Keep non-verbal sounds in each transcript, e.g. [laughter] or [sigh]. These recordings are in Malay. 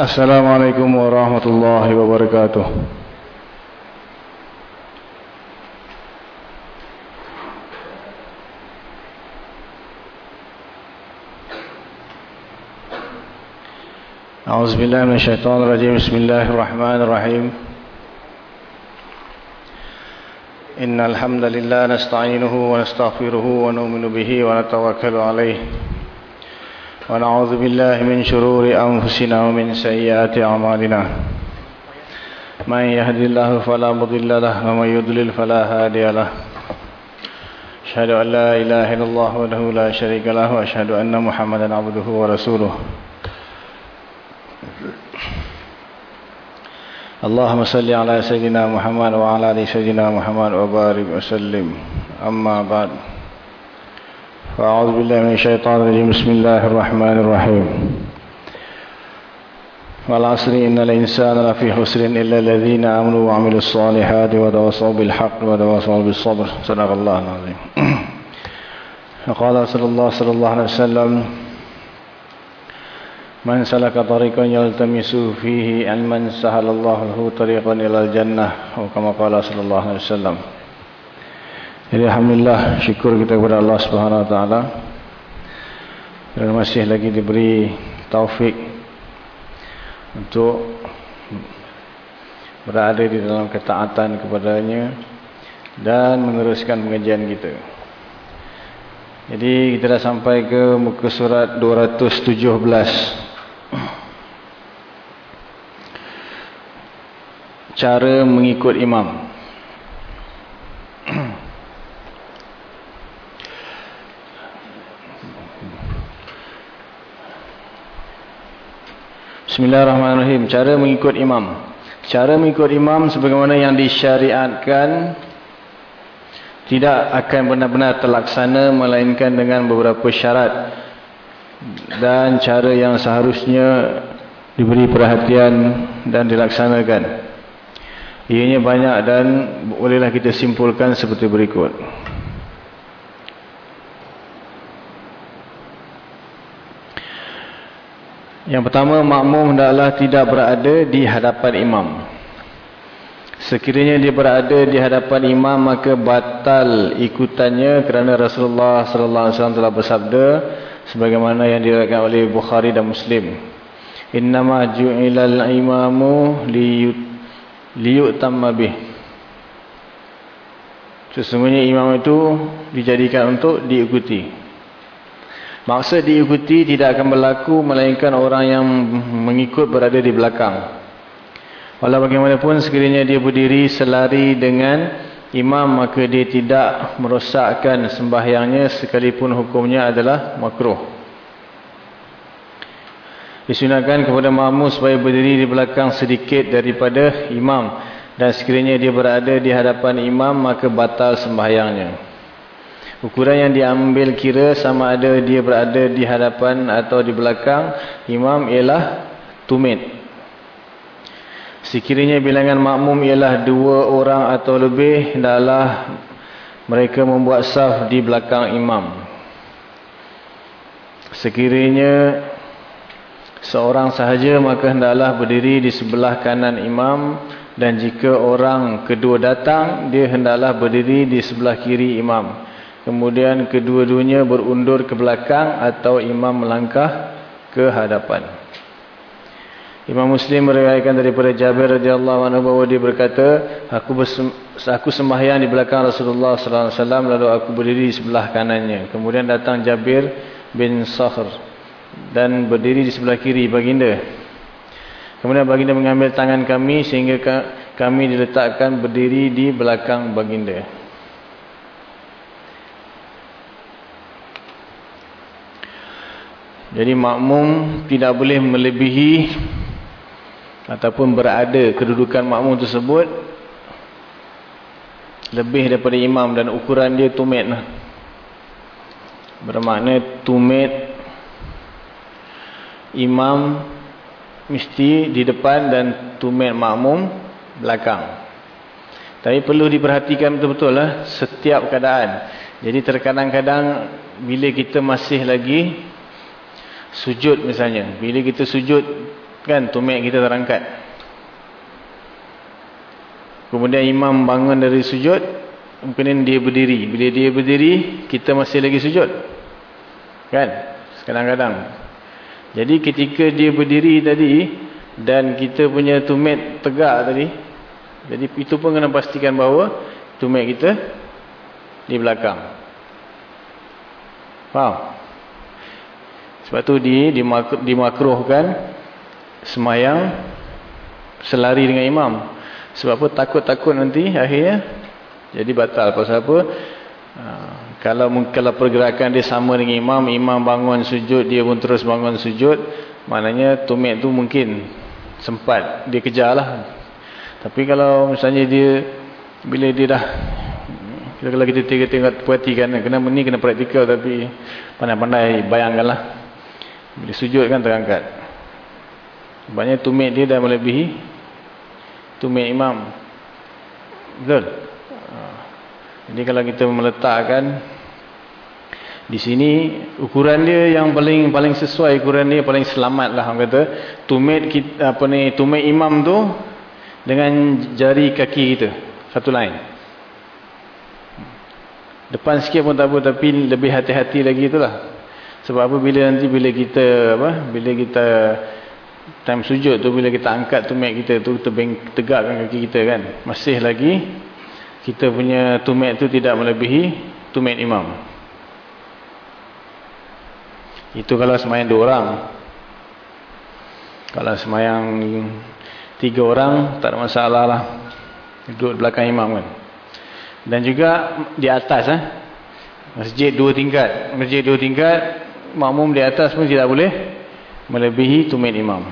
السلام عليكم ورحمة الله وبركاته. أعوذ بالله من الشيطان الرجيم. بسم الله الرحمن الرحيم. إن الحمد لله نستعينه ونستغفره ونؤمن به ونتوكل عليه. ونعوذ بالله من شرور أنفسنا ومن سيئات أعمالنا. من يهدي الله فلا مضل له ومن يضلل فلا هادي له. أشهد أن لا إله إلا الله وحده لا شريك له وأشهد أن محمدا عبده ورسوله. اللهم صل على سيدنا محمد وعلى آل سيدنا محمد وبارك وسلم. أما بعد. فأعوذ بالله من الشيطان الرجيم. بسم الله الرحمن الرحيم. والعصر إن الإنسان لفي خسر إلا الذين آمنوا وعملوا الصالحات وتواصوا بالحق وتواصوا بالصبر. صدق الله العظيم. وقال صلى الله صلى الله عليه وسلم من سلك طريقا يلتمس فيه علما سهل الله له طريقا إلى الجنة. وكما قال صلى الله عليه وسلم. Jadi Alhamdulillah syukur kita kepada Allah Subhanahu Taala dan masih lagi diberi taufik untuk berada di dalam ketaatan kepadanya dan meneruskan pengajian kita. Jadi kita dah sampai ke muka surat 217. Cara mengikut imam. Bismillahirrahmanirrahim. Cara mengikut imam. Cara mengikut imam sebagaimana yang disyariatkan tidak akan benar-benar terlaksana melainkan dengan beberapa syarat dan cara yang seharusnya diberi perhatian dan dilaksanakan. Ianya banyak dan bolehlah kita simpulkan seperti berikut. Yang pertama, makmum hendaklah tidak berada di hadapan imam. Sekiranya dia berada di hadapan imam, maka batal ikutannya kerana Rasulullah sallallahu alaihi wasallam telah bersabda sebagaimana yang diriwayatkan oleh Bukhari dan Muslim. Innama ju'ilal imamu liyutamma bih. Sesungguhnya imam itu dijadikan untuk diikuti. Maksud diikuti tidak akan berlaku melainkan orang yang mengikut berada di belakang. Walau bagaimanapun sekiranya dia berdiri selari dengan imam maka dia tidak merosakkan sembahyangnya sekalipun hukumnya adalah makruh. Disunahkan kepada makmum supaya berdiri di belakang sedikit daripada imam dan sekiranya dia berada di hadapan imam maka batal sembahyangnya. Ukuran yang diambil kira sama ada dia berada di hadapan atau di belakang imam ialah tumit. Sekiranya bilangan makmum ialah dua orang atau lebih, hendaklah mereka membuat saf di belakang imam. Sekiranya seorang sahaja, maka hendaklah berdiri di sebelah kanan imam dan jika orang kedua datang, dia hendaklah berdiri di sebelah kiri imam. Kemudian kedua-duanya berundur ke belakang atau imam melangkah ke hadapan. Imam Muslim meriwayatkan daripada Jabir radhiyallahu anhu bahawa dia berkata, aku aku sembahyang di belakang Rasulullah sallallahu alaihi wasallam lalu aku berdiri di sebelah kanannya. Kemudian datang Jabir bin Sakhr dan berdiri di sebelah kiri baginda. Kemudian baginda mengambil tangan kami sehingga kami diletakkan berdiri di belakang baginda. Jadi makmum tidak boleh melebihi ataupun berada kedudukan makmum tersebut lebih daripada imam dan ukuran dia tumit lah. Bermakna tumit imam mesti di depan dan tumit makmum belakang. Tapi perlu diperhatikan betul-betul lah setiap keadaan. Jadi terkadang-kadang bila kita masih lagi sujud misalnya bila kita sujud Kan tumit kita terangkat. Kemudian imam bangun dari sujud. Kemudian dia berdiri. Bila dia berdiri, kita masih lagi sujud. Kan? Kadang-kadang. Jadi ketika dia berdiri tadi. Dan kita punya tumit tegak tadi. Jadi itu pun kena pastikan bahawa tumit kita di belakang. Faham? Sebab tu di, dimakruhkan semayang selari dengan imam. Sebab apa? Takut-takut nanti akhirnya jadi batal. Pasal apa? Ha, kalau kalau pergerakan dia sama dengan imam, imam bangun sujud, dia pun terus bangun sujud, maknanya tumit tu mungkin sempat dia kejar lah. Tapi kalau misalnya dia, bila dia dah, kalau kita tengok-tengok perhatikan, kena ni kena praktikal tapi pandai-pandai bayangkanlah. Bila sujud kan terangkat. Sebabnya tumit dia dah melebihi tumit imam. Betul? Ha. Jadi kalau kita meletakkan di sini ukuran dia yang paling paling sesuai ukuran dia paling selamat lah orang kata tumit kita, apa ni tumit imam tu dengan jari kaki kita satu line depan sikit pun tak apa tapi lebih hati-hati lagi itulah sebab apa bila nanti bila kita apa bila kita time sujud tu bila kita angkat tumit kita tu tebing tegakkan kaki kita kan. Masih lagi kita punya tumit tu tidak melebihi tumit imam. Itu kalau semayang dua orang. Kalau semayang tiga orang tak ada masalah lah. Duduk belakang imam kan. Dan juga di atas eh? masjid dua tingkat. Masjid dua tingkat makmum di atas pun tidak boleh melebihi tumit imam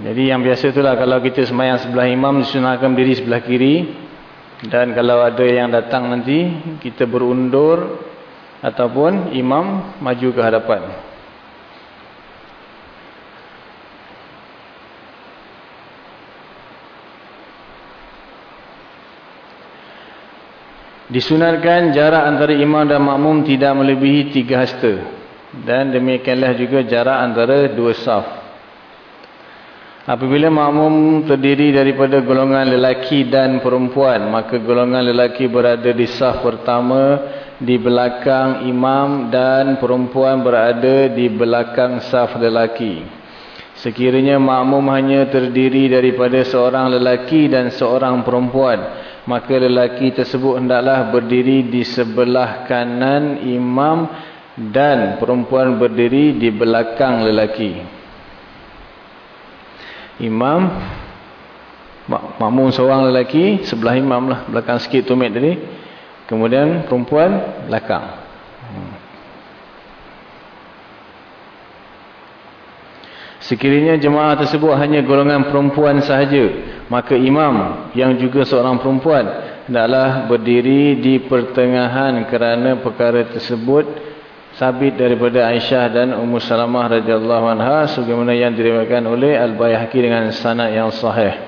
Jadi yang biasa itulah kalau kita semayang sebelah imam disunahkan berdiri sebelah kiri dan kalau ada yang datang nanti kita berundur ataupun imam maju ke hadapan. Disunarkan jarak antara imam dan makmum tidak melebihi tiga hasta dan demikianlah juga jarak antara dua saf. Apabila makmum terdiri daripada golongan lelaki dan perempuan, maka golongan lelaki berada di saf pertama di belakang imam dan perempuan berada di belakang saf lelaki. Sekiranya makmum hanya terdiri daripada seorang lelaki dan seorang perempuan, maka lelaki tersebut hendaklah berdiri di sebelah kanan imam dan perempuan berdiri di belakang lelaki. Imam makmum seorang lelaki sebelah imam lah belakang sikit tumit tadi. Kemudian perempuan belakang. Hmm. Sekiranya jemaah tersebut hanya golongan perempuan sahaja maka imam yang juga seorang perempuan hendaklah berdiri di pertengahan kerana perkara tersebut sabit daripada Aisyah dan Ummu Salamah radhiyallahu anha sebagaimana yang diriwayatkan oleh Al-Baihaqi dengan sanad yang sahih.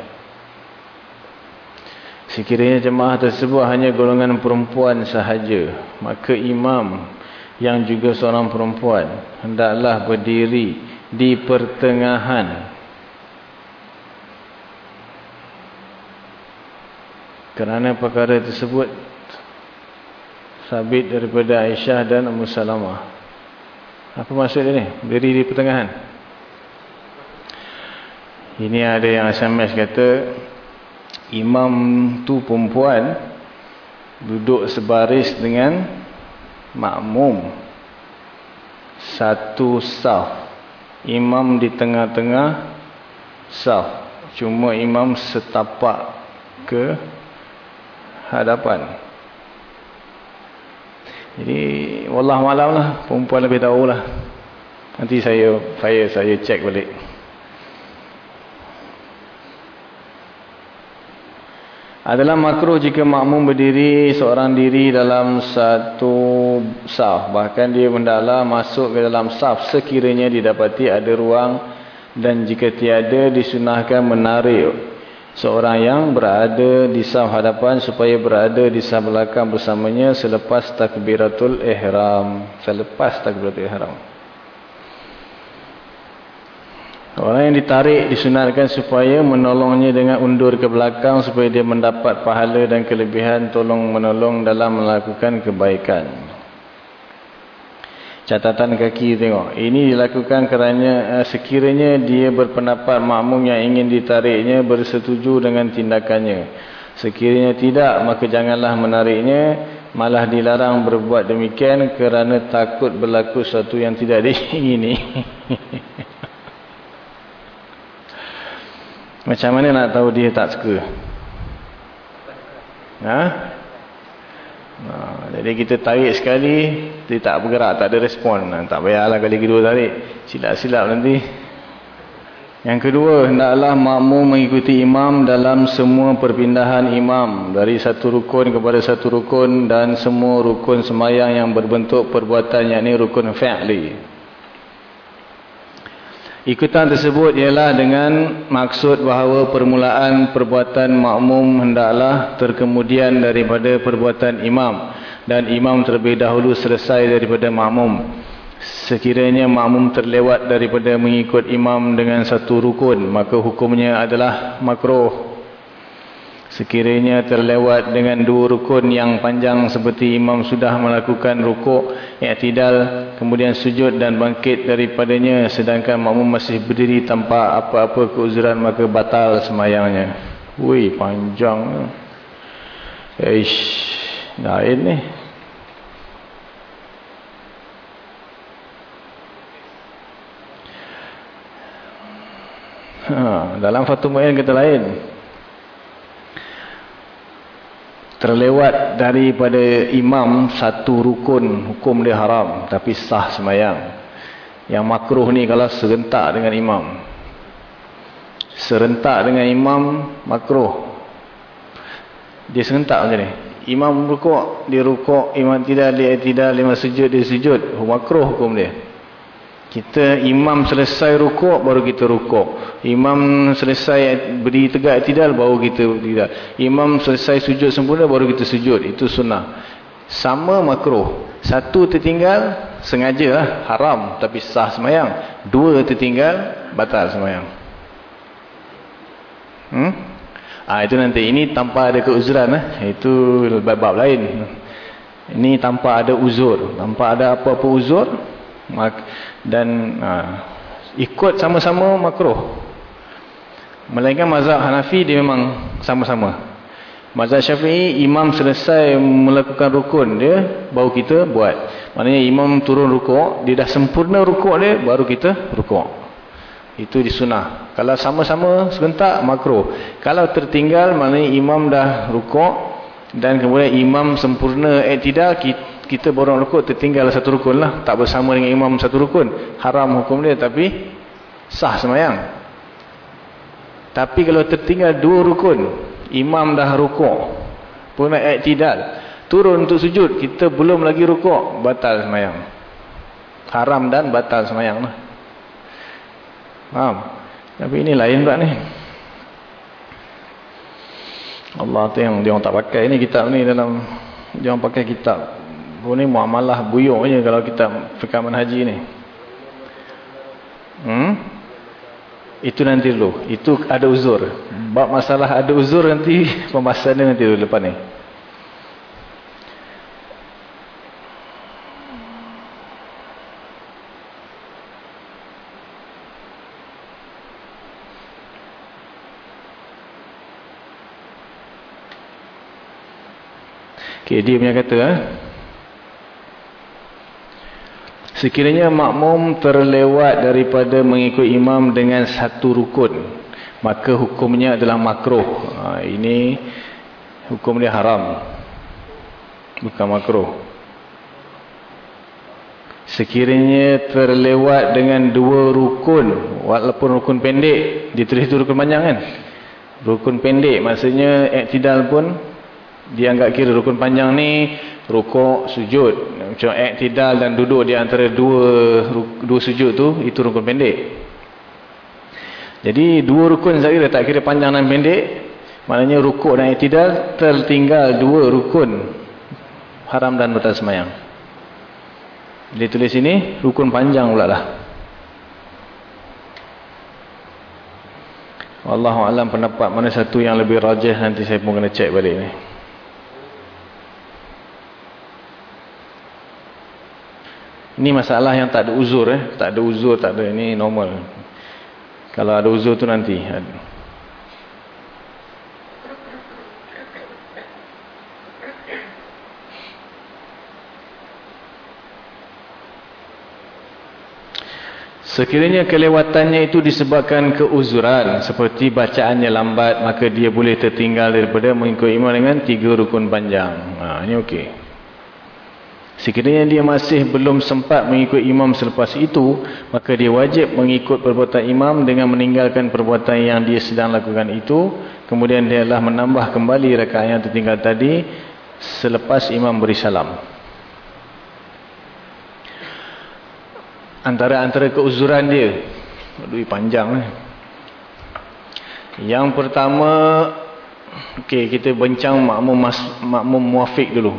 Sekiranya jemaah tersebut hanya golongan perempuan sahaja, maka imam yang juga seorang perempuan hendaklah berdiri di pertengahan kerana perkara tersebut sabit daripada Aisyah dan Ummu Salamah. Apa maksud dia ni? Berdiri di pertengahan. Ini ada yang SMS kata imam tu perempuan duduk sebaris dengan makmum satu saf. Imam di tengah-tengah saf. Cuma imam setapak ke hadapan. Jadi wallah malam lah perempuan lebih tahu lah. Nanti saya saya saya cek balik. Adalah makruh jika makmum berdiri seorang diri dalam satu saf. Bahkan dia mendala masuk ke dalam saf sekiranya didapati ada ruang dan jika tiada disunahkan menarik seorang yang berada di saf hadapan supaya berada di saf belakang bersamanya selepas takbiratul ihram selepas takbiratul ihram Orang yang ditarik disunatkan supaya menolongnya dengan undur ke belakang supaya dia mendapat pahala dan kelebihan tolong menolong dalam melakukan kebaikan. Catatan kaki tengok. Ini dilakukan kerana uh, sekiranya dia berpendapat makmum yang ingin ditariknya bersetuju dengan tindakannya. Sekiranya tidak maka janganlah menariknya malah dilarang berbuat demikian kerana takut berlaku sesuatu yang tidak [laughs] diingini. Macam mana nak tahu dia tak suka? Ha? Ha, jadi kita tarik sekali, dia tak bergerak, tak ada respon. Ha, tak payahlah kali kedua tarik. Silap-silap nanti. Yang kedua, hendaklah makmum mengikuti imam dalam semua perpindahan imam. Dari satu rukun kepada satu rukun dan semua rukun semayang yang berbentuk perbuatan yakni rukun fi'li. Ikutan tersebut ialah dengan maksud bahawa permulaan perbuatan makmum hendaklah terkemudian daripada perbuatan imam dan imam terlebih dahulu selesai daripada makmum. Sekiranya makmum terlewat daripada mengikut imam dengan satu rukun maka hukumnya adalah makruh. Sekiranya terlewat dengan dua rukun yang panjang seperti imam sudah melakukan rukuk, i'tidal, kemudian sujud dan bangkit daripadanya sedangkan makmum masih berdiri tanpa apa-apa keuzuran maka batal semayangnya. Wih, panjang. Eish, lain ni. Ha, dalam Fatul Mu'in kata lain terlewat daripada imam satu rukun hukum dia haram tapi sah semayang. Yang makruh ni kalau serentak dengan imam. Serentak dengan imam makruh. Dia serentak macam ni. Imam rukuk dia rukuk. Imam tidak dia tidak. Lima sujud dia sujud. Makruh hukum dia kita imam selesai rukuk baru kita rukuk. Imam selesai berdiri tegak tidak baru kita tidak. Imam selesai sujud sempurna baru kita sujud. Itu sunnah. Sama makruh. Satu tertinggal sengaja lah, haram tapi sah semayang. Dua tertinggal batal semayang. Hmm? Ah itu nanti ini tanpa ada keuzuran eh. Itu bab-bab lain. Ini tanpa ada uzur, tanpa ada apa-apa uzur, dan uh, ikut sama-sama makruh. Melainkan mazhab Hanafi dia memang sama-sama. Mazhab Syafi'i imam selesai melakukan rukun dia baru kita buat. Maknanya imam turun rukuk dia dah sempurna rukuk dia baru kita rukuk. Itu disunah kalau sama-sama sebentar makruh. Kalau tertinggal maknanya imam dah rukuk dan kemudian imam sempurna tidak kita kita borong rukun tertinggal satu rukun lah. Tak bersama dengan imam satu rukun. Haram hukum dia tapi sah semayang. Tapi kalau tertinggal dua rukun imam dah rukuk pun iktidal turun untuk sujud kita belum lagi rukuk batal semayang. Haram dan batal semayang lah. Faham? Tapi ini lain pula ni. Allah tu yang dia orang tak pakai ni kitab ni dalam dia orang pakai kitab Oh ni muamalah buyuk je kalau kita fikaman haji ni. Hmm? Itu nanti dulu. Itu ada uzur. Bab masalah ada uzur nanti [laughs] pembahasan nanti dulu lepas ni. Okay, dia punya kata eh? Sekiranya makmum terlewat daripada mengikut imam dengan satu rukun, maka hukumnya adalah makruh. Ha, ini hukum dia haram. Bukan makruh. Sekiranya terlewat dengan dua rukun, walaupun rukun pendek, ditulis itu rukun panjang kan? Rukun pendek, maksudnya iktidal pun dianggap kira rukun panjang ni rukuk, sujud. Macam iktidal dan duduk di antara dua dua sujud tu, itu rukun pendek. Jadi dua rukun saya tak kira panjang dan pendek, Maknanya rukuk dan iktidal tertinggal dua rukun haram dan batal semayang. Dia tulis ini rukun panjang pula lah. Wallahu alam pendapat mana satu yang lebih rajih nanti saya pun kena cek balik ni. Ini masalah yang tak ada uzur eh, tak ada uzur, tak ada ini normal. Kalau ada uzur tu nanti. Sekiranya kelewatannya itu disebabkan keuzuran seperti bacaannya lambat maka dia boleh tertinggal daripada mengikut imam dengan tiga rukun panjang. Ha, ini okey. Sekiranya dia masih belum sempat mengikut imam selepas itu maka dia wajib mengikut perbuatan imam dengan meninggalkan perbuatan yang dia sedang lakukan itu kemudian dia adalah menambah kembali rakaat yang tertinggal tadi selepas imam beri salam. antara-antara keuzuran dia. Aduh, panjang eh. Yang pertama, okey, kita bincang makmum mas, makmum muafiq dulu.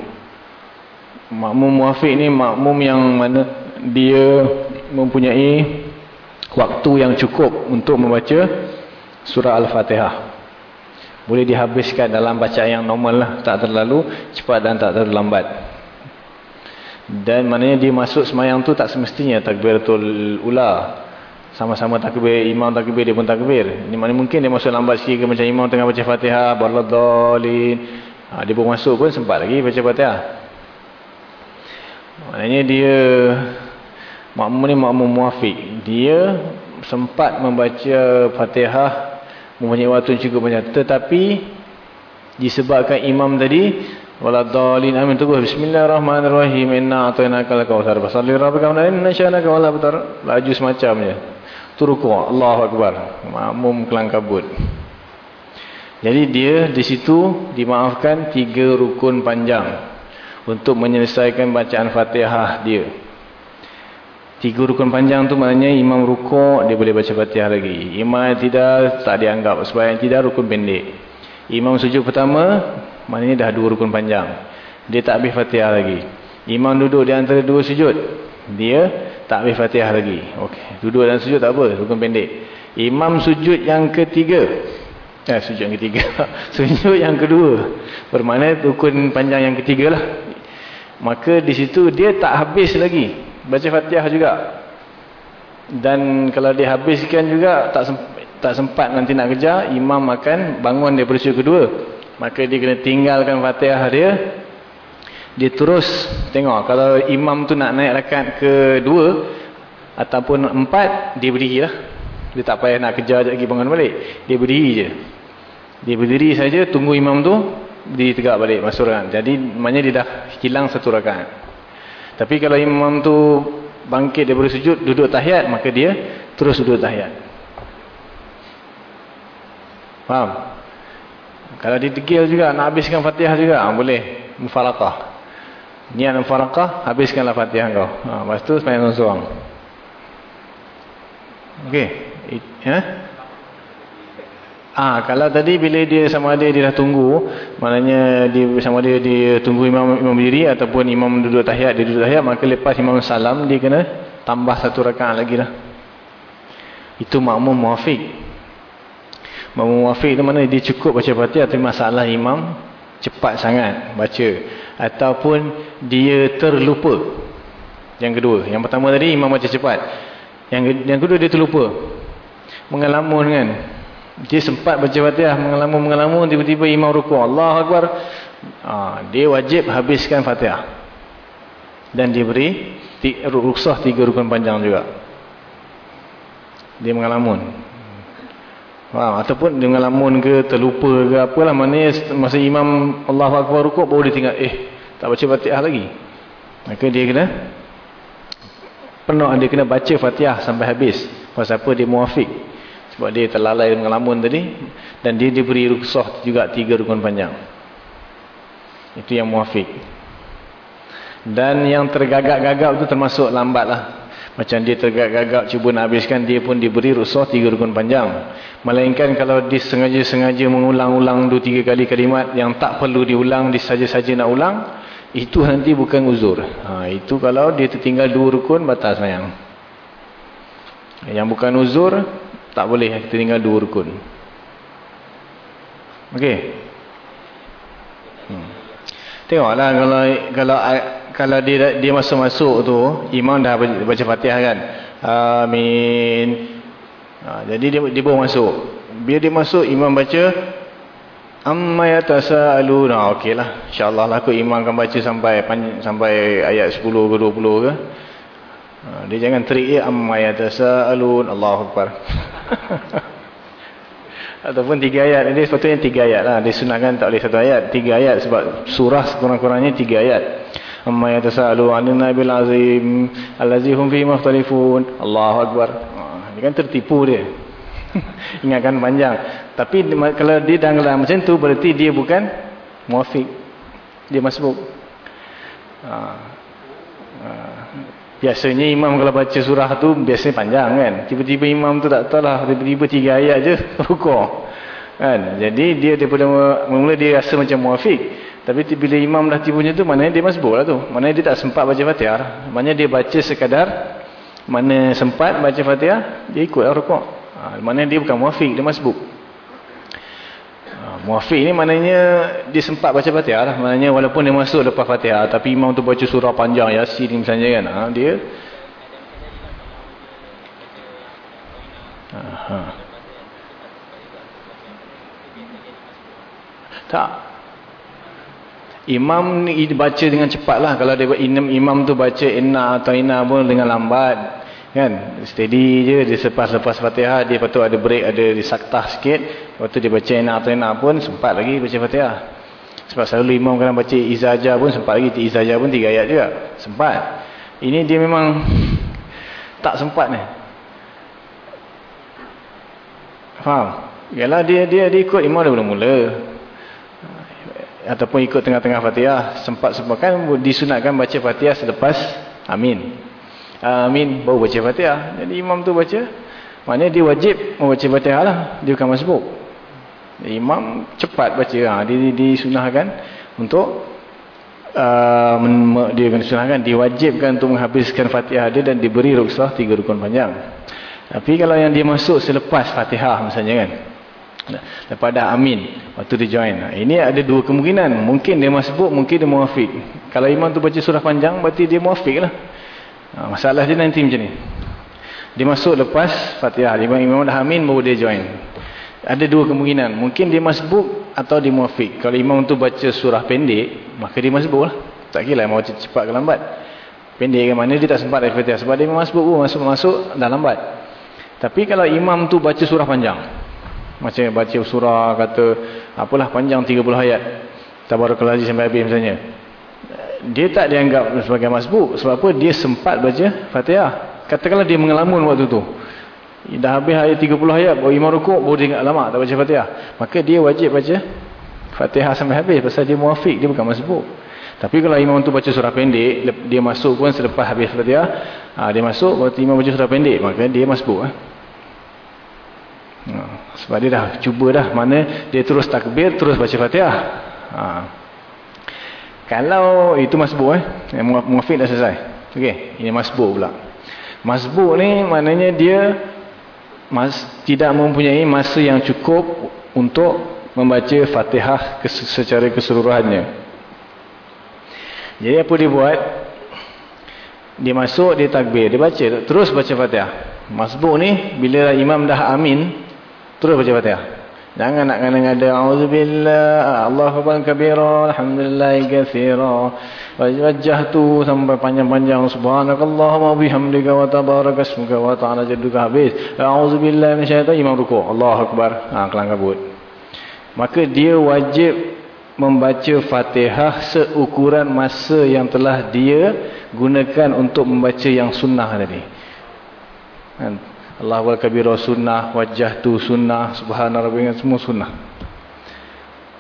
Makmum muafiq ni makmum yang mana dia mempunyai waktu yang cukup untuk membaca surah Al-Fatihah. Boleh dihabiskan dalam bacaan yang normal lah, tak terlalu cepat dan tak terlalu lambat. Dan maknanya dia masuk semayang tu tak semestinya takbiratul ula. Sama-sama takbir, imam takbir, dia pun takbir. Ini maknanya mungkin dia masuk lambat sikit ke macam imam tengah baca fatihah. Ha, dia pun masuk pun sempat lagi baca fatihah. Maknanya dia, makmum ni makmum muafiq. Dia sempat membaca fatihah, mempunyai waktu cukup banyak. Tetapi, disebabkan imam tadi, Waladhalin amin tu Bismillahirrahmanirrahim Inna a'tainaka al-kautsar fasalli rabbika wa inna syanaka wal abtar laju semacamnya. Tu ruku' Allahu akbar. Makmum kelang kabut. Jadi dia di situ dimaafkan tiga rukun panjang untuk menyelesaikan bacaan Fatihah dia. Tiga rukun panjang tu maknanya imam rukuk dia boleh baca Fatihah lagi. Imam tidak tak dianggap sebab yang tidak rukun pendek. Imam sujud pertama Maknanya dah dua rukun panjang. Dia tak habis fatihah lagi. Imam duduk di antara dua sujud. Dia tak habis fatihah lagi. Okey. Duduk dan sujud tak apa. Rukun pendek. Imam sujud yang ketiga. Eh, sujud yang ketiga. [laughs] sujud yang kedua. Bermakna rukun panjang yang ketiga lah. Maka di situ dia tak habis lagi. Baca fatihah juga. Dan kalau dia habiskan juga tak sempat, tak sempat nanti nak kejar. Imam akan bangun dia sujud kedua. Maka dia kena tinggalkan fatihah dia. Dia terus tengok. Kalau imam tu nak naik rakaat kedua. Ataupun empat. Dia berdiri lah. Dia tak payah nak kejar lagi bangun balik. Dia berdiri je. Dia berdiri saja Tunggu imam tu. Berdiri tegak balik. Masuk rakaat. Jadi maknanya dia dah hilang satu rakaat. Tapi kalau imam tu bangkit dia bersujud. Duduk tahiyat. Maka dia terus duduk tahiyat. Faham? Kalau didegil juga nak habiskan Fatihah juga, ha, boleh mufaraqah. Niat mufaraqah, habiskanlah Fatihah kau. Ha, lepas tu sembahyang seorang. Okey. Ya. Ah, kalau tadi bila dia sama ada dia dah tunggu, maknanya dia sama ada dia tunggu imam imam berdiri ataupun imam duduk tahiyat, dia duduk tahiyat, maka lepas imam salam dia kena tambah satu rakaat lagi lah. Itu makmum muafiq. Makmum wafiq itu mana dia cukup baca fatihah tapi masalah imam cepat sangat baca ataupun dia terlupa. Yang kedua, yang pertama tadi imam baca cepat. Yang yang kedua dia terlupa. Mengelamun kan. Dia sempat baca fatihah mengelamun-mengelamun tiba-tiba imam rukuk. Allahu akbar. Ha, dia wajib habiskan fatihah. Dan dia beri ruksah tiga rukun panjang juga. Dia mengelamun. Ha, ataupun dengan lamun ke terlupa ke apalah maknanya masa imam Allah Akbar rukuk baru dia tinggal eh tak baca Fatihah lagi. Maka dia kena penuh dia kena baca Fatihah sampai habis. Pasal apa dia muafiq. Sebab dia terlalai dengan lamun tadi dan dia diberi ruksah juga tiga rukun panjang. Itu yang muafiq. Dan yang tergagap-gagap itu termasuk lambat lah. Macam dia tergagap-gagap cuba nak habiskan, dia pun diberi rusuh tiga rukun panjang. Melainkan kalau disengaja-sengaja mengulang-ulang dua tiga kali kalimat yang tak perlu diulang, disaja-saja nak ulang, itu nanti bukan uzur. Ha, itu kalau dia tertinggal dua rukun, batas sayang. Yang bukan uzur, tak boleh tertinggal dua rukun. Okey. Hmm. Tengoklah kalau kalau kalau dia dia masuk-masuk tu, imam dah baca Fatihah kan. Amin. Ha, jadi dia dia baru masuk. Bila dia masuk imam baca amma yatasaalun. Ha, okeylah. Insya-Allah lah aku imam akan baca sampai sampai ayat 10 ke 20 ke. Ha, dia jangan trik dia amma yatasaalun. Allahu akbar. [laughs] Ataupun tiga ayat. Dia sepatutnya tiga ayat lah. Dia sunahkan tak boleh satu ayat. Tiga ayat. Sebab surah sekurang-kurangnya tiga ayat. Amma yatasa'alu anin nabil azim. Al-azihum fi muhtalifun. Allahu Akbar. Dia kan tertipu dia. [laughs] Ingatkan panjang. Tapi kalau dia dalam macam tu. Berarti dia bukan muafiq. Dia masbuk. Haa. Biasanya imam kalau baca surah tu biasanya panjang kan. Tiba-tiba imam tu tak tahu lah. Tiba-tiba tiga ayat je [laughs] rukuk. Kan? Jadi dia daripada mula dia rasa macam muafiq. Tapi bila imam dah tiba tu maknanya dia masbuk lah tu. Maknanya dia tak sempat baca fatihah. Maknanya dia baca sekadar mana sempat baca fatihah dia ikut lah rukuk. Ha, maknanya dia bukan muafiq dia masbuk. Muafiq ni maknanya dia sempat baca Fatihah lah. Maknanya walaupun dia masuk lepas Fatihah tapi imam tu baca surah panjang Yasin misalnya kan. Ha, dia Aha. Tak. Imam ni baca dengan cepat lah. Kalau dia imam tu baca inna atau inna pun dengan lambat kan? Steady je dia selepas-lepas fatihah dia patut ada break ada disaktah sikit. Lepas tu dia baca enak atau enak pun sempat lagi baca fatihah. Sebab selalu imam kadang baca izajah pun sempat lagi izajah pun tiga ayat juga. Sempat. Ini dia memang tak sempat ni. Faham? Ialah dia dia, dia ikut imam dah mula-mula ataupun ikut tengah-tengah fatihah. Sempat-sempat. Kan disunatkan baca fatihah selepas amin Amin. Baru baca fatihah. Jadi imam tu baca. Maknanya dia wajib membaca fatihah lah. Dia bukan masbuk. Imam cepat baca. Ha, dia disunahkan untuk. Uh, dia akan disunahkan. Diwajibkan untuk menghabiskan fatihah dia. Dan diberi ruksah tiga rukun panjang. Tapi kalau yang dia masuk selepas fatihah misalnya kan. Dah amin. Waktu dia join. Ha, ini ada dua kemungkinan. Mungkin dia masbuk. Mungkin dia muafiq. Kalau imam tu baca surah panjang. Berarti dia muafiq lah. Ha, masalah dia nanti macam ni. Dia masuk lepas Fatihah. Imam Imam dah amin baru dia join. Ada dua kemungkinan. Mungkin dia masbuk atau dia muafiq. Kalau imam tu baca surah pendek, maka dia masbuk lah. Tak kira lah mau cepat ke lambat. Pendek ke mana dia tak sempat Fatihah. Sebab dia masbuk pun masuk-masuk dah lambat. Tapi kalau imam tu baca surah panjang. Macam baca surah kata apalah panjang 30 ayat. Tabarakal Aziz sampai habis misalnya dia tak dianggap sebagai masbuk. Sebab apa? Dia sempat baca Fatihah. Katakanlah dia mengelamun waktu tu. Dah habis ayat 30 ayat baru imam rukuk baru dia ingat lama tak baca Fatihah. Maka dia wajib baca Fatihah sampai habis. Pasal dia muafiq dia bukan masbuk. Tapi kalau imam tu baca surah pendek dia masuk pun selepas habis Fatihah ha, dia masuk waktu imam baca surah pendek maka dia masbuk. Ha, sebab dia dah cuba dah mana dia terus takbir terus baca Fatihah. Ha. Kalau itu masbuk eh. Muafiq dah selesai. Okey, ini masbuk pula. Masbuk ni maknanya dia mas, tidak mempunyai masa yang cukup untuk membaca Fatihah secara keseluruhannya. Jadi apa dia buat? Dia masuk, dia takbir, dia baca, terus baca Fatihah. Masbuk ni bila imam dah amin, terus baca Fatihah. Jangan nak kena ngada auzubillah Allahu akbar kabira alhamdulillah katsira. Wajjahtu sampai panjang-panjang subhanakallahumma bihamdika wa tabarakasmuka wa ta'ala jadduka habis. Auzubillah minasyaitan imam ruku. Allahu akbar. Ha kelang kabut. Maka dia wajib membaca Fatihah seukuran masa yang telah dia gunakan untuk membaca yang sunnah tadi. Kan Allahu kabira sunnah, wajah tu sunnah, subhana rabbika semua sunnah.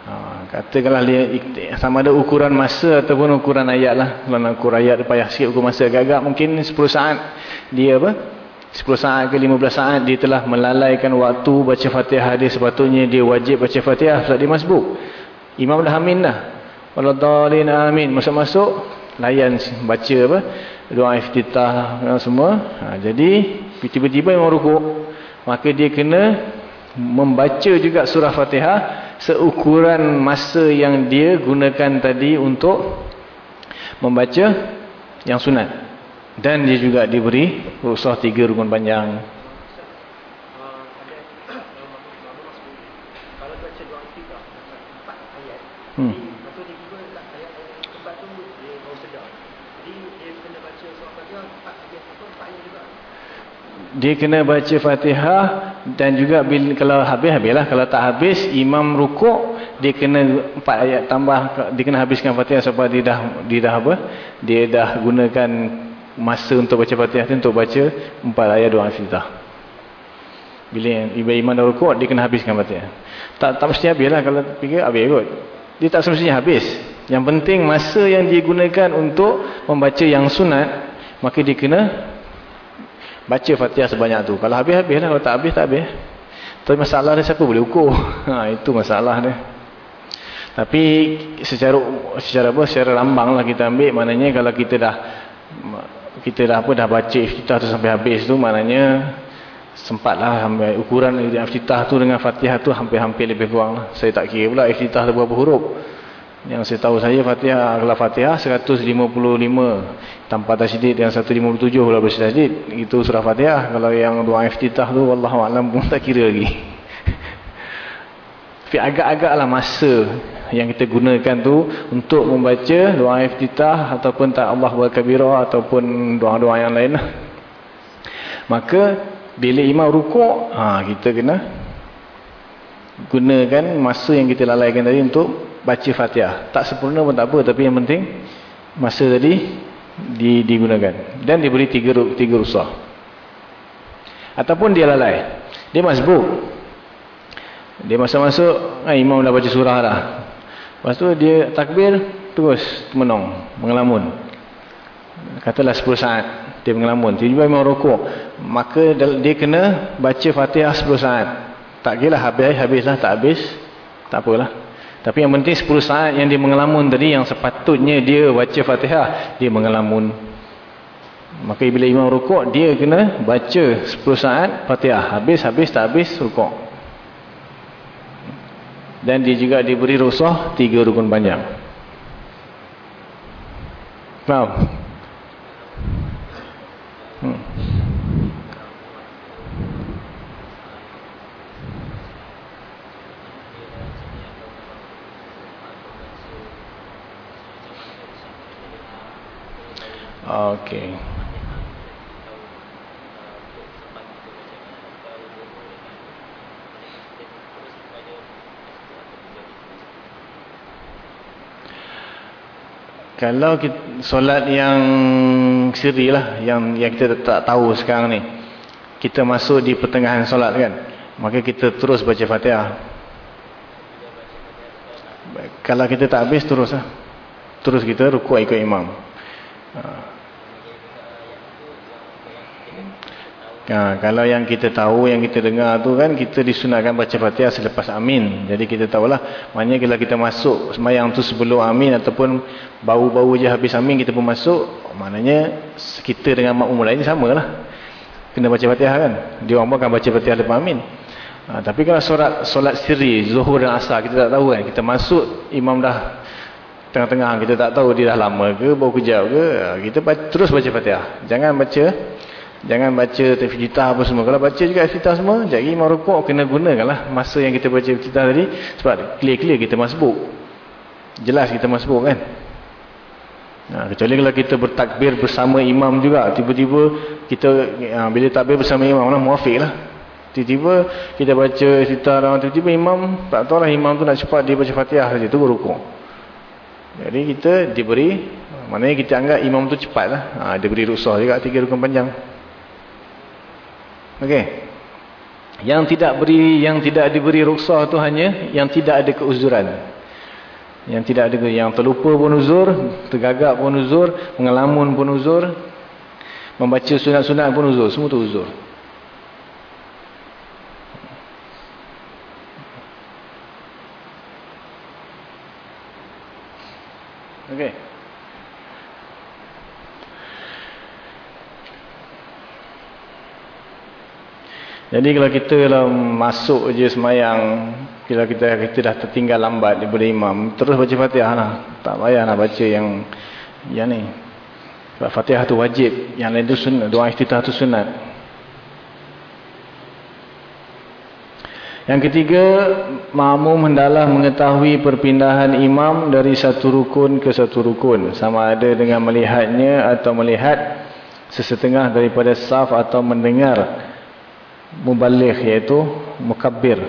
Ha, katakanlah dia sama ada ukuran masa ataupun ukuran ayat lah. Kalau nak ukur ayat dia payah sikit ukur masa agak-agak mungkin 10 saat. Dia apa? 10 saat ke 15 saat dia telah melalaikan waktu baca fatihah dia. Sepatutnya dia wajib baca fatihah sebab dia masbuk. Imam dah amin dah. Waladhalin amin. Masuk-masuk layan baca apa? Doa iftitah semua. Ha, jadi tiba-tiba imam rukuk. Maka dia kena membaca juga surah fatihah seukuran masa yang dia gunakan tadi untuk membaca yang sunat. Dan dia juga diberi rukhsah tiga rukun panjang. Hmm. Dia kena baca fatihah dan juga bila, kalau habis habislah. Kalau tak habis imam rukuk dia kena empat ayat tambah. Dia kena habiskan fatihah sebab dia dah dia dah apa? Dia dah gunakan masa untuk baca fatihah tu untuk baca empat ayat doa iftitah bila ibu imam dah rukuk dia kena habiskan fatihah. Tak tak mesti habislah. Kalau fikir habis kot. Dia tak semestinya habis. Yang penting masa yang dia gunakan untuk membaca yang sunat maka dia kena Baca fatihah sebanyak tu. Kalau habis-habis lah. Kalau tak habis, tak habis. Tapi masalah dia siapa boleh ukur. [laughs] Ha, itu masalah dia. Tapi secara secara apa secara lambang lah kita ambil maknanya kalau kita dah kita dah apa dah baca iftitah tu sampai habis tu maknanya sempatlah sampai ukuran iftitah tu dengan Fatihah tu hampir-hampir lebih kurang lah. Saya tak kira pula iftitah tu berapa huruf. Yang saya tahu saya Fatihah kalau Fatihah 155 tanpa tasydid yang 157 pula bertasydid itu surah Fatihah kalau yang doa iftitah tu wallahu alam pun tak kira lagi. [laughs] Tapi agak-agaklah masa yang kita gunakan tu untuk membaca doa iftitah ataupun tak Allah berkabirah ataupun doa-doa yang lain lah. Maka bila imam rukuk ha, kita kena gunakan masa yang kita lalaikan tadi untuk baca fatihah. Tak sempurna pun tak apa. Tapi yang penting, masa tadi di, digunakan. Dan diberi tiga, tiga rusah. Ataupun dia lalai. Dia masbuk. Dia masuk-masuk, eh, imam dah baca surah dah. Lepas tu dia takbir, terus menong, mengelamun. Katalah 10 saat, dia mengelamun. Tiba-tiba imam rokok. Maka dia kena baca fatihah 10 saat. Tak kira habis, habislah, tak habis. Tak apalah. Tapi yang penting 10 saat yang dia mengelamun tadi yang sepatutnya dia baca Fatihah, dia mengelamun. Maka bila imam rukuk, dia kena baca 10 saat Fatihah. Habis, habis, tak habis, rukuk. Dan dia juga diberi rusah tiga rukun panjang. Faham? Okey. Kalau kita, solat yang siri lah, yang, yang kita tak tahu sekarang ni. Kita masuk di pertengahan solat kan. Maka kita terus baca fatihah. Kalau kita tak habis, terus lah. Terus kita rukuk ikut imam. Ha. Ha, kalau yang kita tahu, yang kita dengar tu kan, kita disunatkan baca fatihah selepas amin. Jadi kita tahulah, maknanya kalau kita masuk semayang tu sebelum amin ataupun bau-bau je habis amin kita pun masuk, maknanya kita dengan makmum lain sama lah. Kena baca fatihah kan. Dia orang pun akan baca fatihah lepas amin. Ha, tapi kalau solat, solat siri, zuhur dan asar, kita tak tahu kan. Kita masuk, imam dah tengah-tengah, kita tak tahu dia dah lama ke, bau kejap ke. Ha, kita terus baca fatihah. Jangan baca Jangan baca iftitah apa semua. Kalau baca juga iftitah semua, jadi imam rukuk kena gunakanlah masa yang kita baca iftitah tadi. Sebab clear-clear kita masbuk. Jelas kita masbuk kan. Nah, kecuali kalau kita bertakbir bersama imam juga. Tiba-tiba kita, ya, bila takbir bersama imam lah, muafiq lah. Tiba-tiba kita baca iftitah, tiba-tiba imam, tak tahu lah imam tu nak cepat dia baca fatihah saja. Itu rukuk. Jadi kita diberi, maknanya kita anggap imam tu cepat lah. Ha, dia beri ruksah juga, tiga rukun panjang. Okey. Yang tidak beri yang tidak diberi rukhsah tu hanya yang tidak ada keuzuran. Yang tidak ada yang terlupa pun uzur, tergagap pun uzur, mengelamun pun uzur, membaca sunat-sunat pun uzur, semua tu uzur. Okey. Jadi kalau kita kalau masuk je semayang, kalau kita kita dah tertinggal lambat daripada imam, terus baca Fatihah lah. Tak payah nak baca yang yang ni. Sebab Fatihah tu wajib, yang lain tu sunat, doa iftitah tu sunat. Yang ketiga, makmum hendaklah mengetahui perpindahan imam dari satu rukun ke satu rukun. Sama ada dengan melihatnya atau melihat sesetengah daripada saf atau mendengar mubalik iaitu mukabbir.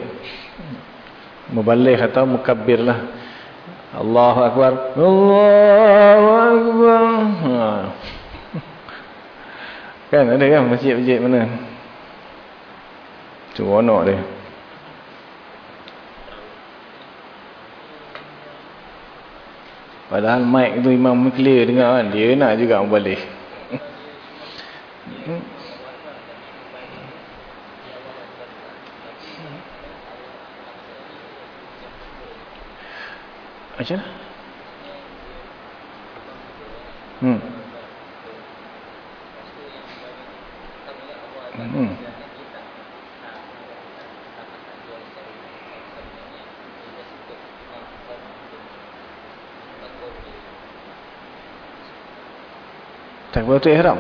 Mubalik atau mukabbir lah. Allahu Akbar. Allahu Akbar. Ha. kan ada kan masjid-masjid mana? Seronok dia. Padahal mic tu imam clear dengar kan? Dia nak juga mubalik Macam mana? Hmm. Hmm. Tak boleh ihram.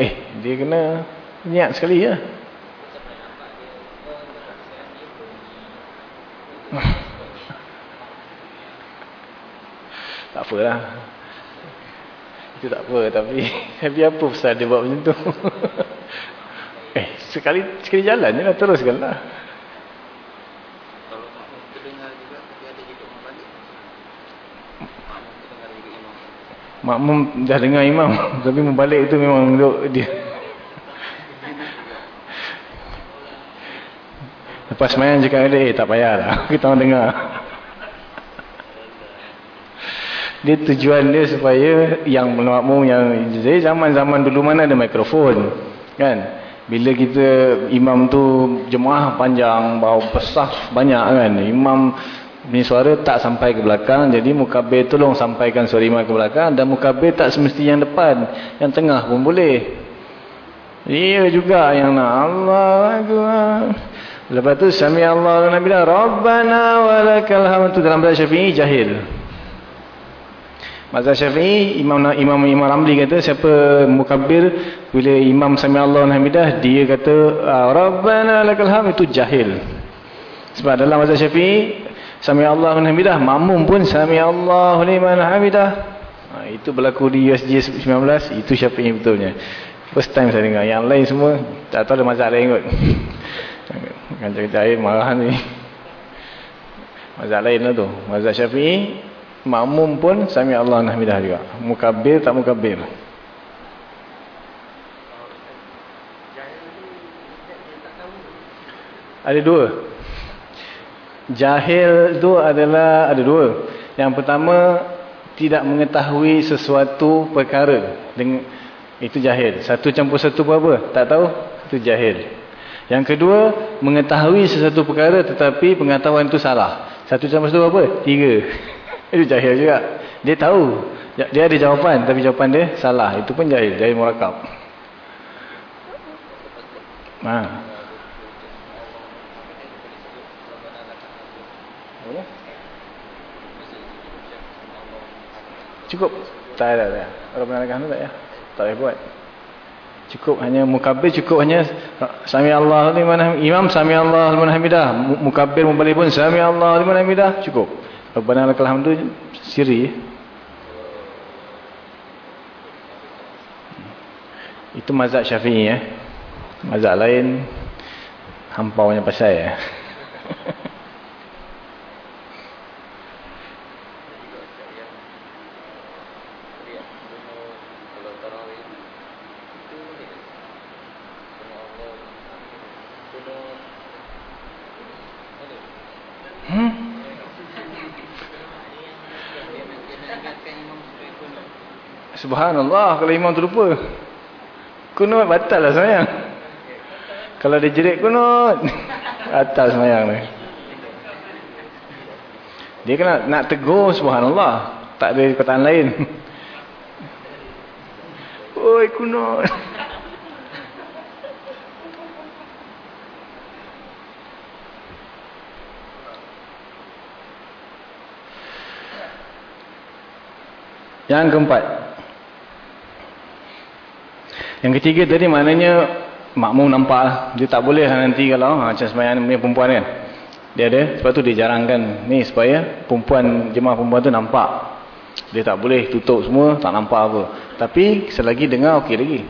Eh, dia kena niat sekali ya. Tak apalah. Itu tak apa tapi [laughs] tapi apa pasal dia buat macam tu? [laughs] eh, sekali sekali jalan je lah teruskan lah. Makmum dah dengar imam [laughs] tapi membalik itu memang dia Lepas main cakap eh tak payahlah kita orang dengar. Dia tujuan dia supaya yang makmum yang jadi zaman-zaman dulu mana ada mikrofon. Kan? Bila kita imam tu jemaah panjang, bawa besar banyak kan. Imam ni suara tak sampai ke belakang. Jadi mukabir tolong sampaikan suara imam ke belakang. Dan mukabir tak semesti yang depan. Yang tengah pun boleh. Ia juga yang nak. Allah Akbar. Lepas tu, Sami Allah Nabi Rabbana walakal hamdu dalam bahasa syafi'i jahil. Mazhab Syafi'i Imam Imam Imam Ramli kata siapa mukabbir bila Imam Sami Allah Hamidah dia kata ah, Rabbana lakal hamd itu jahil. Sebab dalam mazhab Syafi'i Sami Allah Hamidah makmum pun Sami Allah liman hamidah. Ha, itu berlaku di USJ 19 itu Syafi'i betulnya. First time saya dengar. Yang lain semua tak tahu ada mazhab lain kot. Kan cerita air marah ni. Mazhab lain lah tu. Mazhab Syafi'i makmum pun sami Allah nahmidah juga. Mukabir tak mukabir ada dua. Jahil tu adalah ada dua. Yang pertama tidak mengetahui sesuatu perkara. Dengan itu jahil. Satu campur satu apa? Tak tahu? Itu jahil. Yang kedua mengetahui sesuatu perkara tetapi pengetahuan itu salah. Satu campur satu apa? Tiga [laughs] itu jahil juga. Dia tahu. Dia ada jawapan tapi jawapan dia salah. Itu pun jahil. Jahil murakab. Ha. Cukup. Tak ada. Tak ada. Orang menandakan tu tak ya. Tak boleh buat. Cukup hanya mukabir cukup hanya sami Allah liman imam sami Allah liman hamidah mukabir membalik pun sami Allah liman hamidah cukup Rabbana lakal hamdu siri. Itu mazhab Syafi'i ya. Mazhab lain hampaunya pasal ya. Subhanallah kalau imam terlupa. Kunut batal lah semayang. Kalau dia jerit kunut. Batal semayang ni. Dia kena nak tegur subhanallah. Tak ada perkataan lain. Oi kunut. Yang keempat. Yang ketiga tadi maknanya makmum nampak lah. Dia tak boleh lah nanti kalau ha, macam semayang ni perempuan kan. Dia ada. Sebab tu dia jarangkan ni supaya perempuan jemaah perempuan tu nampak. Dia tak boleh tutup semua tak nampak apa. Tapi selagi dengar okey lagi.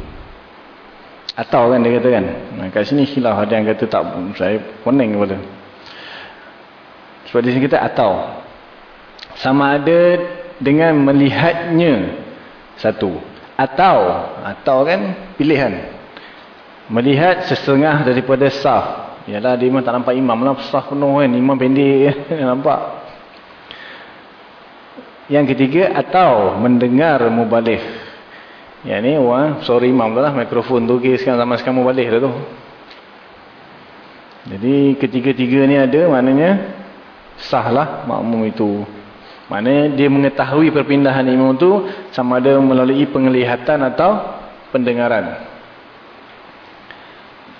Atau kan dia kata kan. Nah, kat sini khilaf ada yang kata tak saya pening kepala. Sebab di sini kita atau. Sama ada dengan melihatnya satu atau atau kan pilihan. Melihat setengah daripada saf. Ialah dia memang tak nampak imam lah saf penuh kan imam pendek [laughs] nampak. Yang ketiga atau mendengar mubalih. Yang ni orang sorry imam tu lah mikrofon tu okay, sekarang zaman sekarang mubalih dah tu. Jadi ketiga-tiga ni ada maknanya sah lah makmum itu Maknanya dia mengetahui perpindahan imam itu sama ada melalui penglihatan atau pendengaran.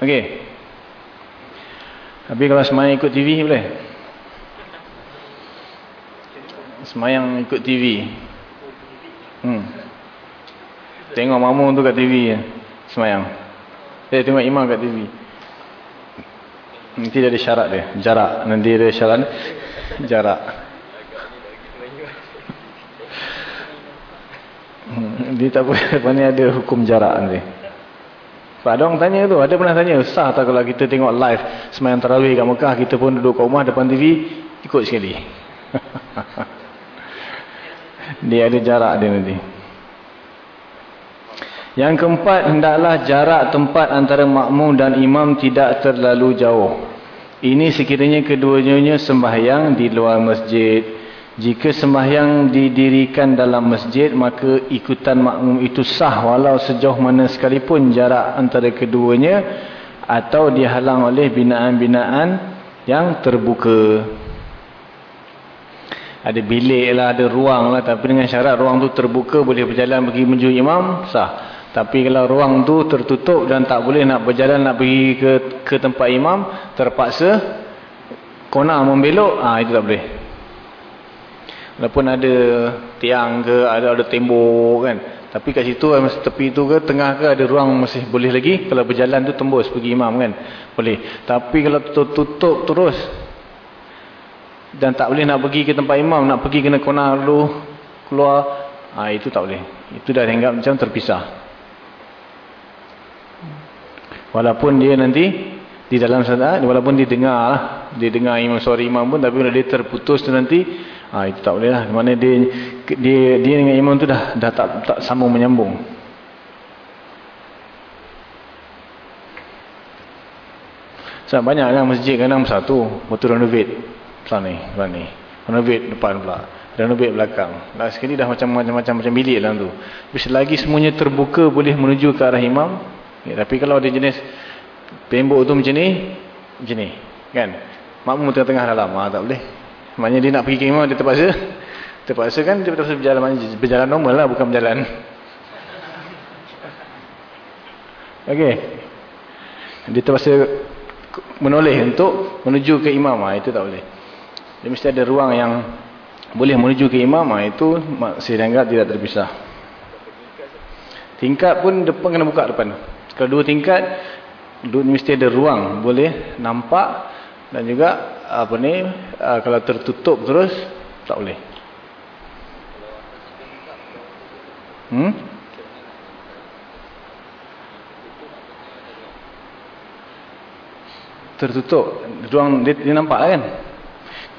Okey. Tapi kalau semayang ikut TV boleh? Semayang ikut TV. Hmm. Tengok makmum tu kat TV semayang. Saya tengok imam kat TV. Nanti dia ada syarat dia. Jarak. Nanti ada syarat. Jarak. Hmm, dia tak lepas [laughs] ni ada hukum jarak nanti. Sebab ada orang tanya tu, ada pernah tanya, sah tak kalau kita tengok live semayang tarawih kat Mekah, kita pun duduk kat rumah depan TV, ikut sekali. [laughs] dia ada jarak dia nanti. Yang keempat, hendaklah jarak tempat antara makmum dan imam tidak terlalu jauh. Ini sekiranya keduanya sembahyang di luar masjid. Jika sembahyang didirikan dalam masjid, maka ikutan makmum itu sah walau sejauh mana sekalipun jarak antara keduanya atau dihalang oleh binaan-binaan yang terbuka. Ada bilik lah, ada ruang lah. Tapi dengan syarat ruang tu terbuka, boleh berjalan pergi menuju imam, sah. Tapi kalau ruang tu tertutup dan tak boleh nak berjalan, nak pergi ke ke tempat imam, terpaksa kona membelok, ah itu tak boleh. Walaupun ada tiang ke, ada ada tembok kan. Tapi kat situ masa tepi tu ke, tengah ke ada ruang masih boleh lagi. Kalau berjalan tu tembus pergi imam kan. Boleh. Tapi kalau tutup terus. Dan tak boleh nak pergi ke tempat imam, nak pergi kena kona dulu keluar. Ha, itu tak boleh. Itu dah anggap macam terpisah. Walaupun dia nanti di dalam sana, walaupun dia dengar lah. Dia dengar imam suara imam pun, tapi bila dia terputus tu nanti, Ha, itu tak boleh lah. Mana dia, dia, dia dengan imam tu dah, dah tak, tak sambung menyambung. Sebab banyak kan masjid kadang satu. Betul renovate. Sana ni. Sana ni. Renovate depan pula. Renovate belakang. Last sekali dah macam-macam macam bilik lah tu. Tapi selagi semuanya terbuka boleh menuju ke arah imam. Ya, tapi kalau dia jenis tembok tu macam ni. Macam ni. Kan? Makmum tengah-tengah dalam. Ha, tak boleh. Maknanya dia nak pergi ke imam, dia terpaksa. Terpaksa kan dia terpaksa berjalan, berjalan normal lah, bukan berjalan. Okey. Dia terpaksa menoleh untuk menuju ke imam. Ha, itu tak boleh. Dia mesti ada ruang yang boleh menuju ke imam. Ha, itu saya anggap tidak terpisah. Tingkat pun depan kena buka depan. Kalau dua tingkat, mesti ada ruang. Boleh nampak dan juga apa ni uh, kalau tertutup terus tak boleh. Hmm? Tertutup. Ruang dia, dia nampak lah kan?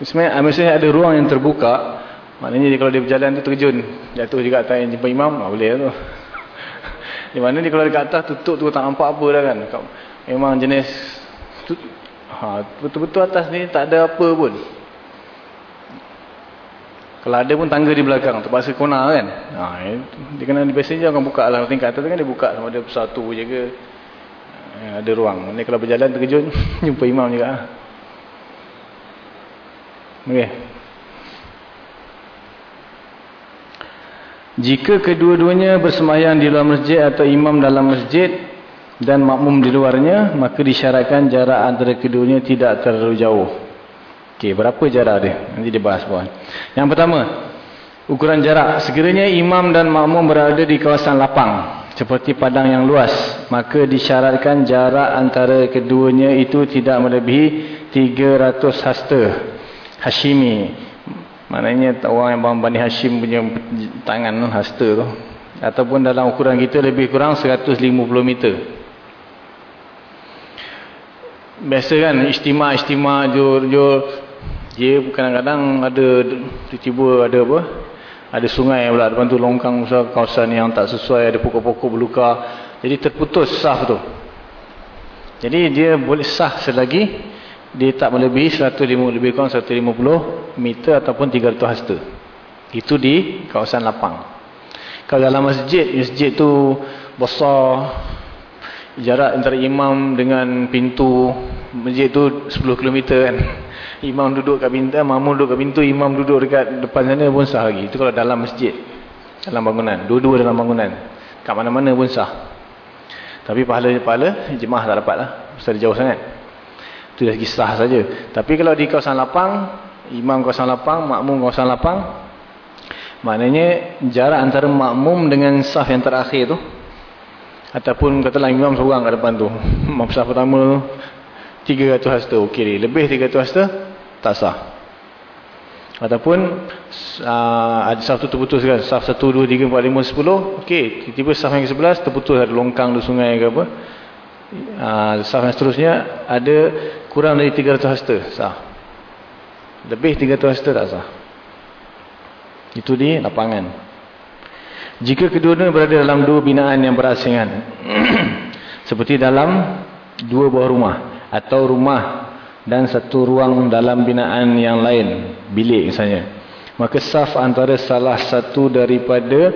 Sebenarnya mesti ada ruang yang terbuka. Maknanya dia, kalau dia berjalan tu terjun. Jatuh juga atas yang jumpa imam. Ah, boleh lah tu. [laughs] Di mana dia kalau dekat atas tutup tu tak nampak apa dah kan. Memang jenis Ha, betul-betul atas ni tak ada apa pun. Kalau ada pun tangga di belakang. Terpaksa kona kan. Ha, dia kena biasanya akan buka lah. Tingkat atas kan dia buka. Sama ada satu je ke. Ha, ada ruang. Ini kalau berjalan terkejut. [laughs] jumpa imam juga. Ha. Okay. Jika kedua-duanya bersemayang di luar masjid atau imam dalam masjid dan makmum di luarnya, maka disyaratkan jarak antara keduanya tidak terlalu jauh. Okey, berapa jarak dia? Nanti dia bahas bawah. Yang pertama, ukuran jarak. Sekiranya imam dan makmum berada di kawasan lapang, seperti padang yang luas, maka disyaratkan jarak antara keduanya itu tidak melebihi 300 hasta. Hashimi Maknanya orang yang bawang Bani Hashim punya tangan hasta tu. Ataupun dalam ukuran kita lebih kurang 150 meter. Biasa kan istimewa-istimewa jor-jor. Dia kadang-kadang ada tiba-tiba ada apa? Ada sungai pula depan tu longkang besar kawasan yang tak sesuai. Ada pokok-pokok berluka. Jadi terputus sah tu. Jadi dia boleh sah selagi dia tak melebihi 150 lebih kurang 150 meter ataupun 300 hasta. Itu di kawasan lapang. Kalau dalam masjid, masjid tu besar jarak antara imam dengan pintu masjid tu 10 km kan. [laughs] Imam duduk kat pintu, makmum duduk kat pintu, imam duduk dekat depan sana pun sah lagi. Itu kalau dalam masjid. Dalam bangunan, dua-dua dalam bangunan. Kat mana-mana pun sah. Tapi pahala-pahala jemaah tak dapat lah. Sebab jauh sangat. Itu dah kisah saja. Tapi kalau di kawasan lapang, imam kawasan lapang, makmum kawasan lapang, maknanya jarak antara makmum dengan saf yang terakhir tu, ataupun katalah imam seorang kat depan tu, [laughs] saf pertama tu, 300 hasta, okey. Lebih 300 hasta, tak sah. Ataupun uh, ada saf tu terputus kan, saf 1, 2, 3, 4, 5, 10, okey. Tiba-tiba saf yang ke-11 terputus. Ada longkang di sungai ke apa. Uh, saf yang seterusnya ada kurang dari 300 hasta sah. Lebih 300 hasta tak sah. Itu di lapangan jika kedua-duanya berada dalam dua binaan yang berasingan [clears throat] seperti dalam dua buah rumah atau rumah dan satu ruang dalam binaan yang lain bilik misalnya maka saf antara salah satu daripada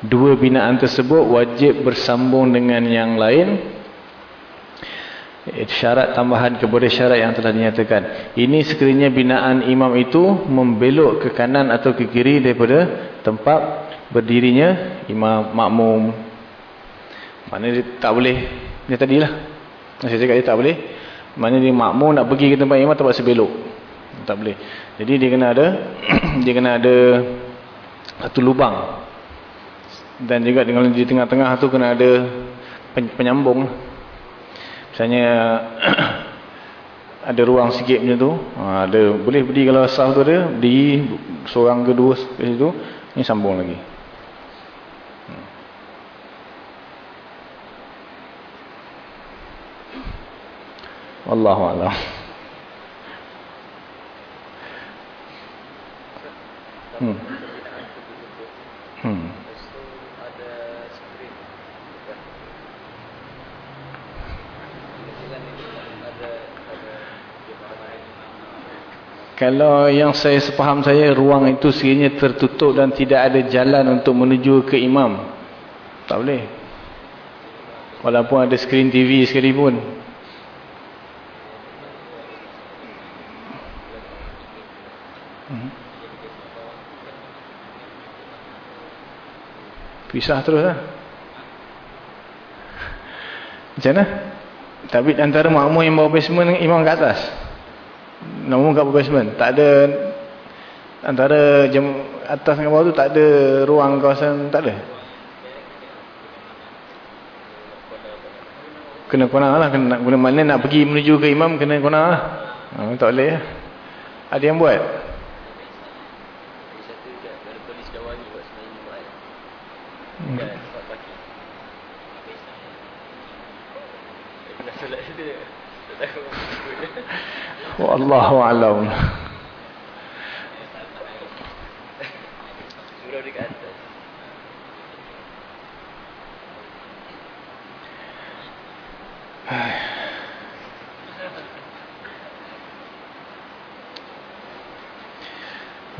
dua binaan tersebut wajib bersambung dengan yang lain syarat tambahan kepada syarat yang telah dinyatakan. Ini sekiranya binaan imam itu membelok ke kanan atau ke kiri daripada tempat berdirinya imam makmum. Mana dia tak boleh. Dia tadilah. Saya cakap dia tak boleh. Mana dia makmum nak pergi ke tempat imam terpaksa belok. Tak boleh. Jadi dia kena ada [clears throat] dia kena ada satu lubang. Dan juga dengan di tengah-tengah tu kena ada penyambung Misalnya [clears throat] ada ruang sikit macam tu, ha, ada boleh berdiri kalau sah tu ada, di seorang kedua ke situ, ni sambung lagi. Wallahu a'lam. Hmm. Hmm. Kalau yang saya sepaham saya, ruang itu sekiranya tertutup dan tidak ada jalan untuk menuju ke imam. Tak boleh. Walaupun ada skrin TV sekalipun. Pisah terus lah. Macam mana? Tapi antara makmum yang bawa basement, imam ke atas. Namun kat basement tak ada antara jam atas dengan bawah tu tak ada ruang kawasan tak ada. Kena kona lah kena guna mana nak pergi menuju ke imam kena kona lah. Ha, tak boleh ya. Ada yang buat. Hmm. [laughs] Wallahu a'lam.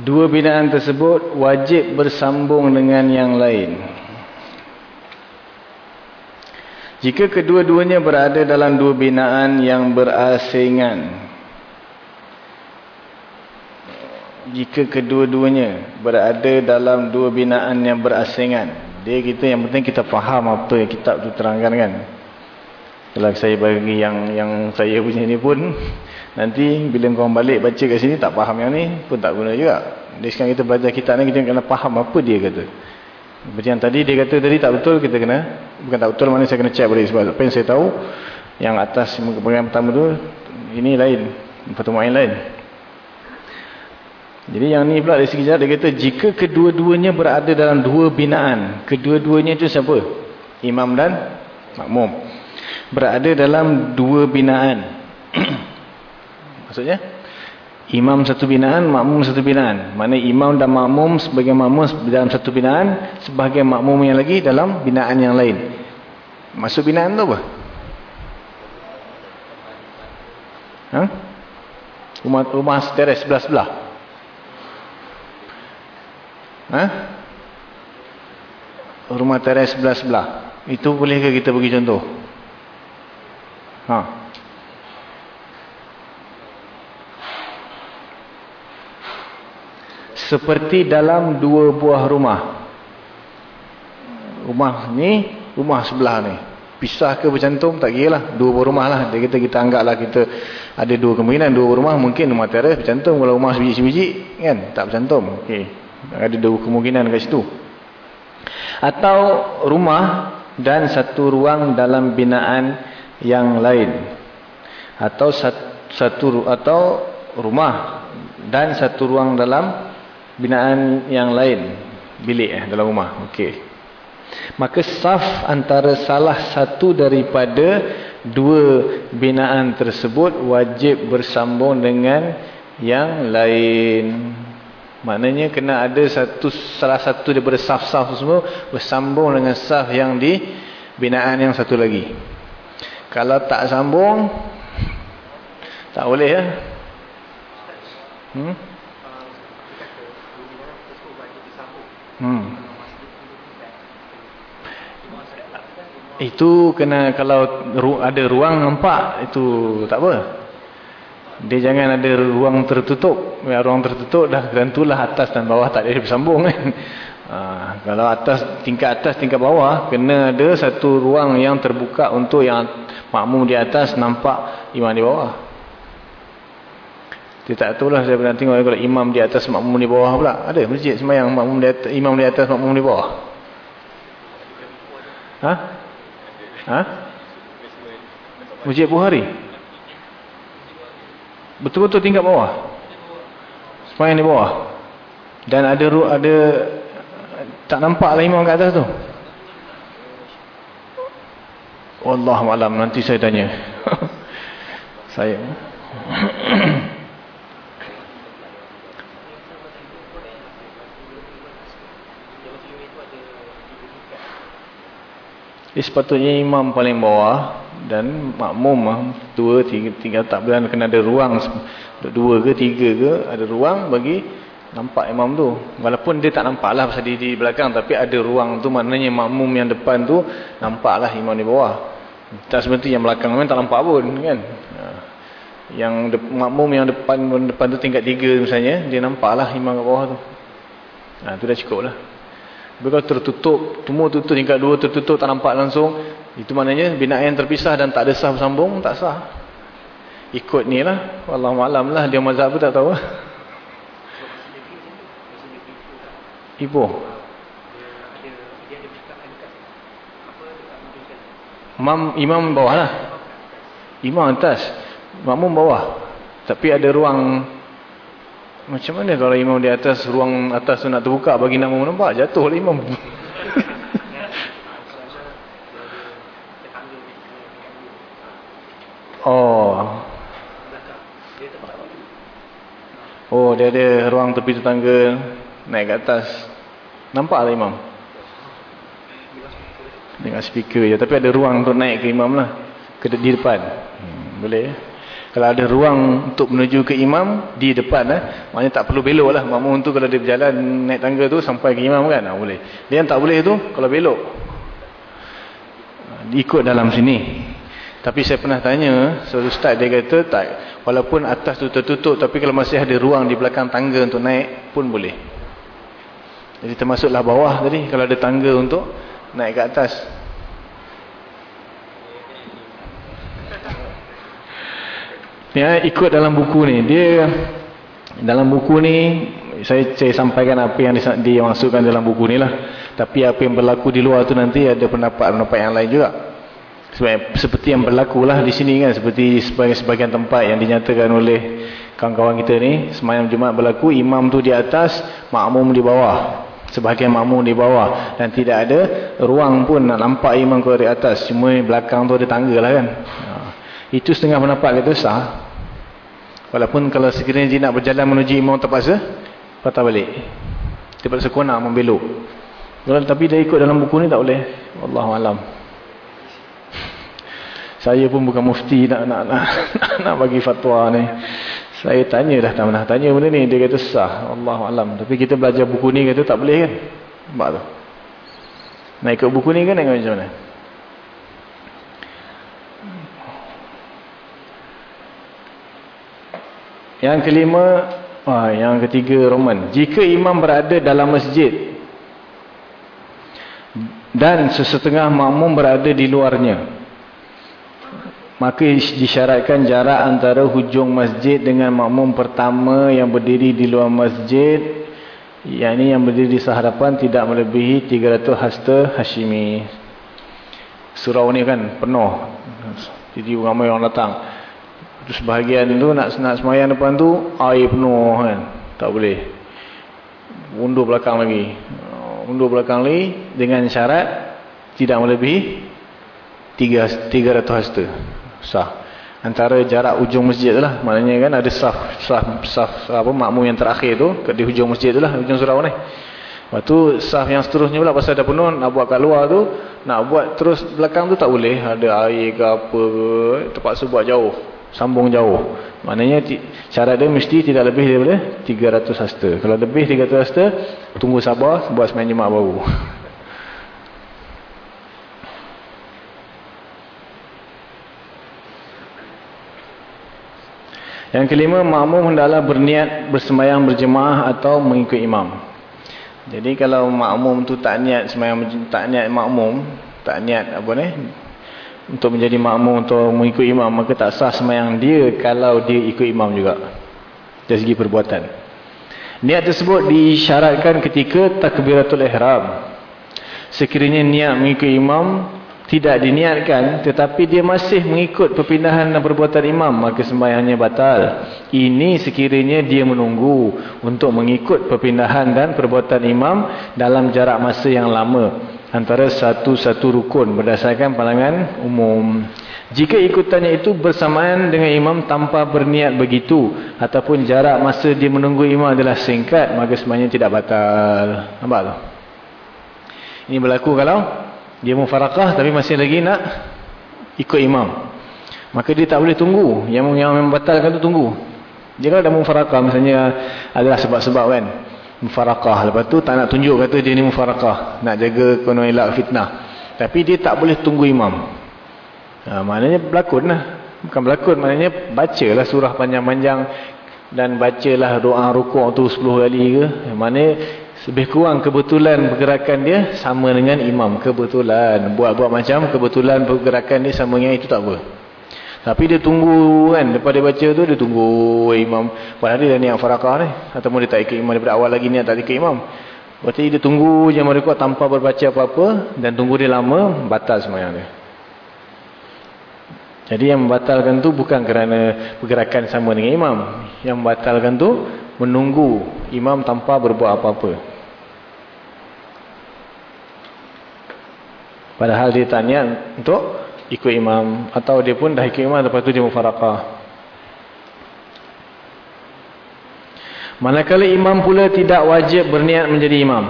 Dua binaan tersebut wajib bersambung dengan yang lain. Jika kedua-duanya berada dalam dua binaan yang berasingan. Jika kedua-duanya berada dalam dua binaan yang berasingan. Dia kita yang penting kita faham apa yang kitab tu terangkan kan. Kalau saya bagi yang yang saya punya ni pun nanti bila kau balik baca kat sini tak faham yang ni pun tak guna juga. Jadi sekarang kita belajar kitab ni kita kena faham apa dia kata. Seperti yang tadi dia kata tadi tak betul kita kena bukan tak betul mana saya kena check balik sebab apa yang saya tahu yang atas bagian pertama tu ini lain pertemuan lain. Jadi yang ni pula dari segi dia kata jika kedua-duanya berada dalam dua binaan, kedua-duanya itu siapa? Imam dan makmum. Berada dalam dua binaan. [clears throat] Maksudnya Imam satu binaan, makmum satu binaan. Mana imam dan makmum sebagai makmum dalam satu binaan, sebagai makmum yang lagi dalam binaan yang lain. Masuk binaan tu apa? Ha? Rumah, rumah teres sebelah-sebelah. Ha? Rumah teres sebelah-sebelah. Itu bolehkah kita bagi contoh? Ha? Seperti dalam dua buah rumah. Rumah ni, rumah sebelah ni. Pisah ke bercantum, tak kira lah. Dua buah rumah lah. Kata kita anggaplah kita ada dua kemungkinan. Dua buah rumah mungkin rumah teres bercantum. Kalau rumah sebiji-sebiji kan, tak bercantum. Okay. Ada dua kemungkinan kat situ. Atau rumah dan satu ruang dalam binaan yang lain. Atau satu atau rumah dan satu ruang dalam binaan yang lain bilik eh dalam rumah. Okey. Maka saf antara salah satu daripada dua binaan tersebut wajib bersambung dengan yang lain. Maknanya kena ada satu salah satu daripada saf-saf semua bersambung dengan saf yang di binaan yang satu lagi. Kalau tak sambung tak boleh ya? Hmm? Hmm. Itu kena kalau ada ruang nampak itu tak apa. Dia jangan ada ruang tertutup. Ya, ruang tertutup dah tentulah atas dan bawah tak ada bersambung kan. Ha, [laughs] kalau atas tingkat atas tingkat bawah kena ada satu ruang yang terbuka untuk yang makmum di atas nampak imam di bawah. Dia tak tahu lah saya pernah tengok kalau imam di atas makmum di bawah pula. Ada masjid semayang makmum di atas, imam di atas makmum di bawah. Ha? Ha? Masjid Buhari. Betul-betul tingkat bawah. Semayang di bawah. Dan ada ada tak nampak lah imam kat atas tu. Wallahualam nanti saya tanya. [laughs] saya. Dia sepatutnya imam paling bawah dan makmum ah, dua, tiga, tiga tak boleh kena ada ruang dua ke tiga ke ada ruang bagi nampak imam tu. Walaupun dia tak nampak lah pasal di, di belakang tapi ada ruang tu maknanya makmum yang depan tu nampak lah imam di bawah. Tak seperti yang belakang memang tak nampak pun kan. Ha. Yang de, makmum yang depan depan tu tingkat tiga misalnya dia nampak lah imam kat bawah tu. Ha, tu dah cukup lah. Bila tertutup, semua tutup tingkat dua tertutup tak nampak langsung. Itu maknanya binaan terpisah dan tak ada sah bersambung, tak sah. Ikut ni lah. Wallahualam lah. Dia mazhab pun tak tahu. Ibu. Imam, imam bawah lah. Imam atas. Makmum bawah. Tapi ada ruang macam mana kalau imam di atas ruang atas tu nak terbuka bagi nak nampak jatuh lah imam. [laughs] oh. Oh dia ada ruang tepi tetangga naik ke atas. Nampak lah imam. Dengan speaker je tapi ada ruang untuk naik ke imam lah. Ke di depan. Hmm, boleh. Kalau ada ruang untuk menuju ke imam di depan eh, maknanya tak perlu belok lah. Makmum tu kalau dia berjalan naik tangga tu sampai ke imam kan, ah, boleh. Dia yang tak boleh tu kalau belok. Ikut dalam sini. Tapi saya pernah tanya, seorang ustaz dia kata tak, walaupun atas tu tertutup tapi kalau masih ada ruang di belakang tangga untuk naik pun boleh. Jadi termasuklah bawah tadi kalau ada tangga untuk naik ke atas. Ya, ikut dalam buku ni. Dia dalam buku ni saya saya sampaikan apa yang dimasukkan dalam buku ni lah. Tapi apa yang berlaku di luar tu nanti ada pendapat-pendapat yang lain juga. Sebab, seperti yang berlaku lah di sini kan. Seperti sebagai sebagian tempat yang dinyatakan oleh kawan-kawan kita ni. Semayang Jumat berlaku, imam tu di atas, makmum di bawah. Sebahagian makmum di bawah. Dan tidak ada ruang pun nak nampak imam keluar di atas. Cuma belakang tu ada tangga lah kan. Itu setengah pendapat kata sah. Walaupun kalau sekiranya dia nak berjalan menuju imam terpaksa, patah balik. Terpaksa kona membelok. Tapi dia ikut dalam buku ni tak boleh. Wallahualam. Saya pun bukan mufti nak nak nak, [laughs] nak bagi fatwa ni. Saya tanya dah tak pernah tanya benda ni. Dia kata sah. Wallahualam. Tapi kita belajar buku ni kata tak boleh kan. Nampak tu. Nak ikut buku ni kan nak macam mana? Yang kelima, ah, yang ketiga Roman. Jika imam berada dalam masjid dan sesetengah makmum berada di luarnya, maka disyaratkan jarak antara hujung masjid dengan makmum pertama yang berdiri di luar masjid, yakni yang berdiri di sehadapan tidak melebihi 300 hasta Hashimi. Surau ni kan penuh. Jadi ramai orang datang. Terus bahagian tu nak nak semayang depan tu air penuh kan. Tak boleh. Undur belakang lagi. Uh, undur belakang lagi dengan syarat tidak melebihi 300 hasta. Sah. Antara jarak ujung masjid tu lah. Maknanya kan ada saf, saf, saf apa, makmum yang terakhir tu di hujung masjid tu lah. Hujung surau ni. Lepas tu saf yang seterusnya pula pasal dah penuh nak buat kat luar tu. Nak buat terus belakang tu tak boleh. Ada air ke apa ke. Terpaksa buat jauh sambung jauh. Maknanya syarat dia mesti tidak lebih daripada 300 hasta. Kalau lebih 300 hasta, tunggu sabar buat semain jemaah baru. [laughs] Yang kelima, makmum hendaklah berniat bersemayang berjemaah atau mengikut imam. Jadi kalau makmum tu tak niat semayang tak niat makmum, tak niat apa ni? Untuk menjadi makmum atau mengikut imam maka tak sah semayang dia kalau dia ikut imam juga. Dari segi perbuatan. Niat tersebut disyaratkan ketika takbiratul ihram. Sekiranya niat mengikut imam tidak diniatkan tetapi dia masih mengikut perpindahan dan perbuatan imam maka sembahyangnya batal. Ini sekiranya dia menunggu untuk mengikut perpindahan dan perbuatan imam dalam jarak masa yang lama antara satu-satu rukun berdasarkan pandangan umum. Jika ikutannya itu bersamaan dengan imam tanpa berniat begitu ataupun jarak masa dia menunggu imam adalah singkat maka semuanya tidak batal. Nampak tak? Ini berlaku kalau dia mufarakah tapi masih lagi nak ikut imam. Maka dia tak boleh tunggu. Yang yang membatalkan itu tunggu. Jika ada mufarakah misalnya adalah sebab-sebab kan mufarakah lepas tu tak nak tunjuk kata dia ni mufarakah nak jaga konon elak fitnah. Tapi dia tak boleh tunggu imam. Ha, maknanya berlakon lah. Bukan berlakon maknanya bacalah surah panjang-panjang dan bacalah doa rukuk tu 10 kali ke. Maknanya lebih kurang kebetulan pergerakan dia sama dengan imam. Kebetulan. Buat-buat macam kebetulan pergerakan dia sama dengan itu tak apa tapi dia tunggu kan. Lepas dia baca tu dia tunggu imam. Padahal dia dah niat farakah ni. Ataupun dia tak ikut imam daripada awal lagi niat tak ikut imam. Berarti dia tunggu je mereka tanpa berbaca apa-apa. Dan tunggu dia lama. Batal semuanya dia. Jadi yang membatalkan tu bukan kerana pergerakan sama dengan imam. Yang membatalkan tu menunggu imam tanpa berbuat apa-apa. Padahal dia tanya untuk ikut imam atau dia pun dah ikut imam lepas tu dia mufarakah manakala imam pula tidak wajib berniat menjadi imam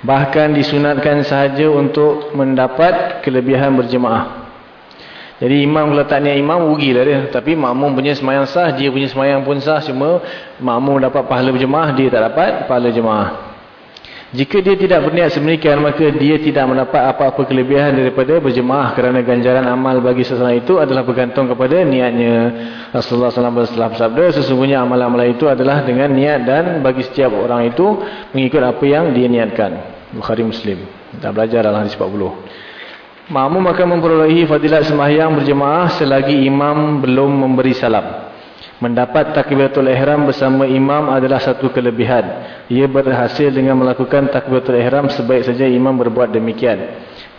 bahkan disunatkan sahaja untuk mendapat kelebihan berjemaah Jadi imam kalau tak niat imam, rugilah dia. Tapi makmum punya semayang sah, dia punya semayang pun sah. Cuma makmum dapat pahala berjemaah, dia tak dapat pahala jemaah. Jika dia tidak berniat semenikian, maka dia tidak mendapat apa-apa kelebihan daripada berjemaah kerana ganjaran amal bagi seseorang itu adalah bergantung kepada niatnya. Rasulullah SAW bersabda, sesungguhnya amal-amal itu adalah dengan niat dan bagi setiap orang itu mengikut apa yang dia niatkan. Bukhari Muslim. Kita belajar dalam hadis 40. Makmum akan memperolehi fadilat sembahyang berjemaah selagi imam belum memberi salam. Mendapat takbiratul ihram bersama imam adalah satu kelebihan. Ia berhasil dengan melakukan takbiratul ihram sebaik saja imam berbuat demikian.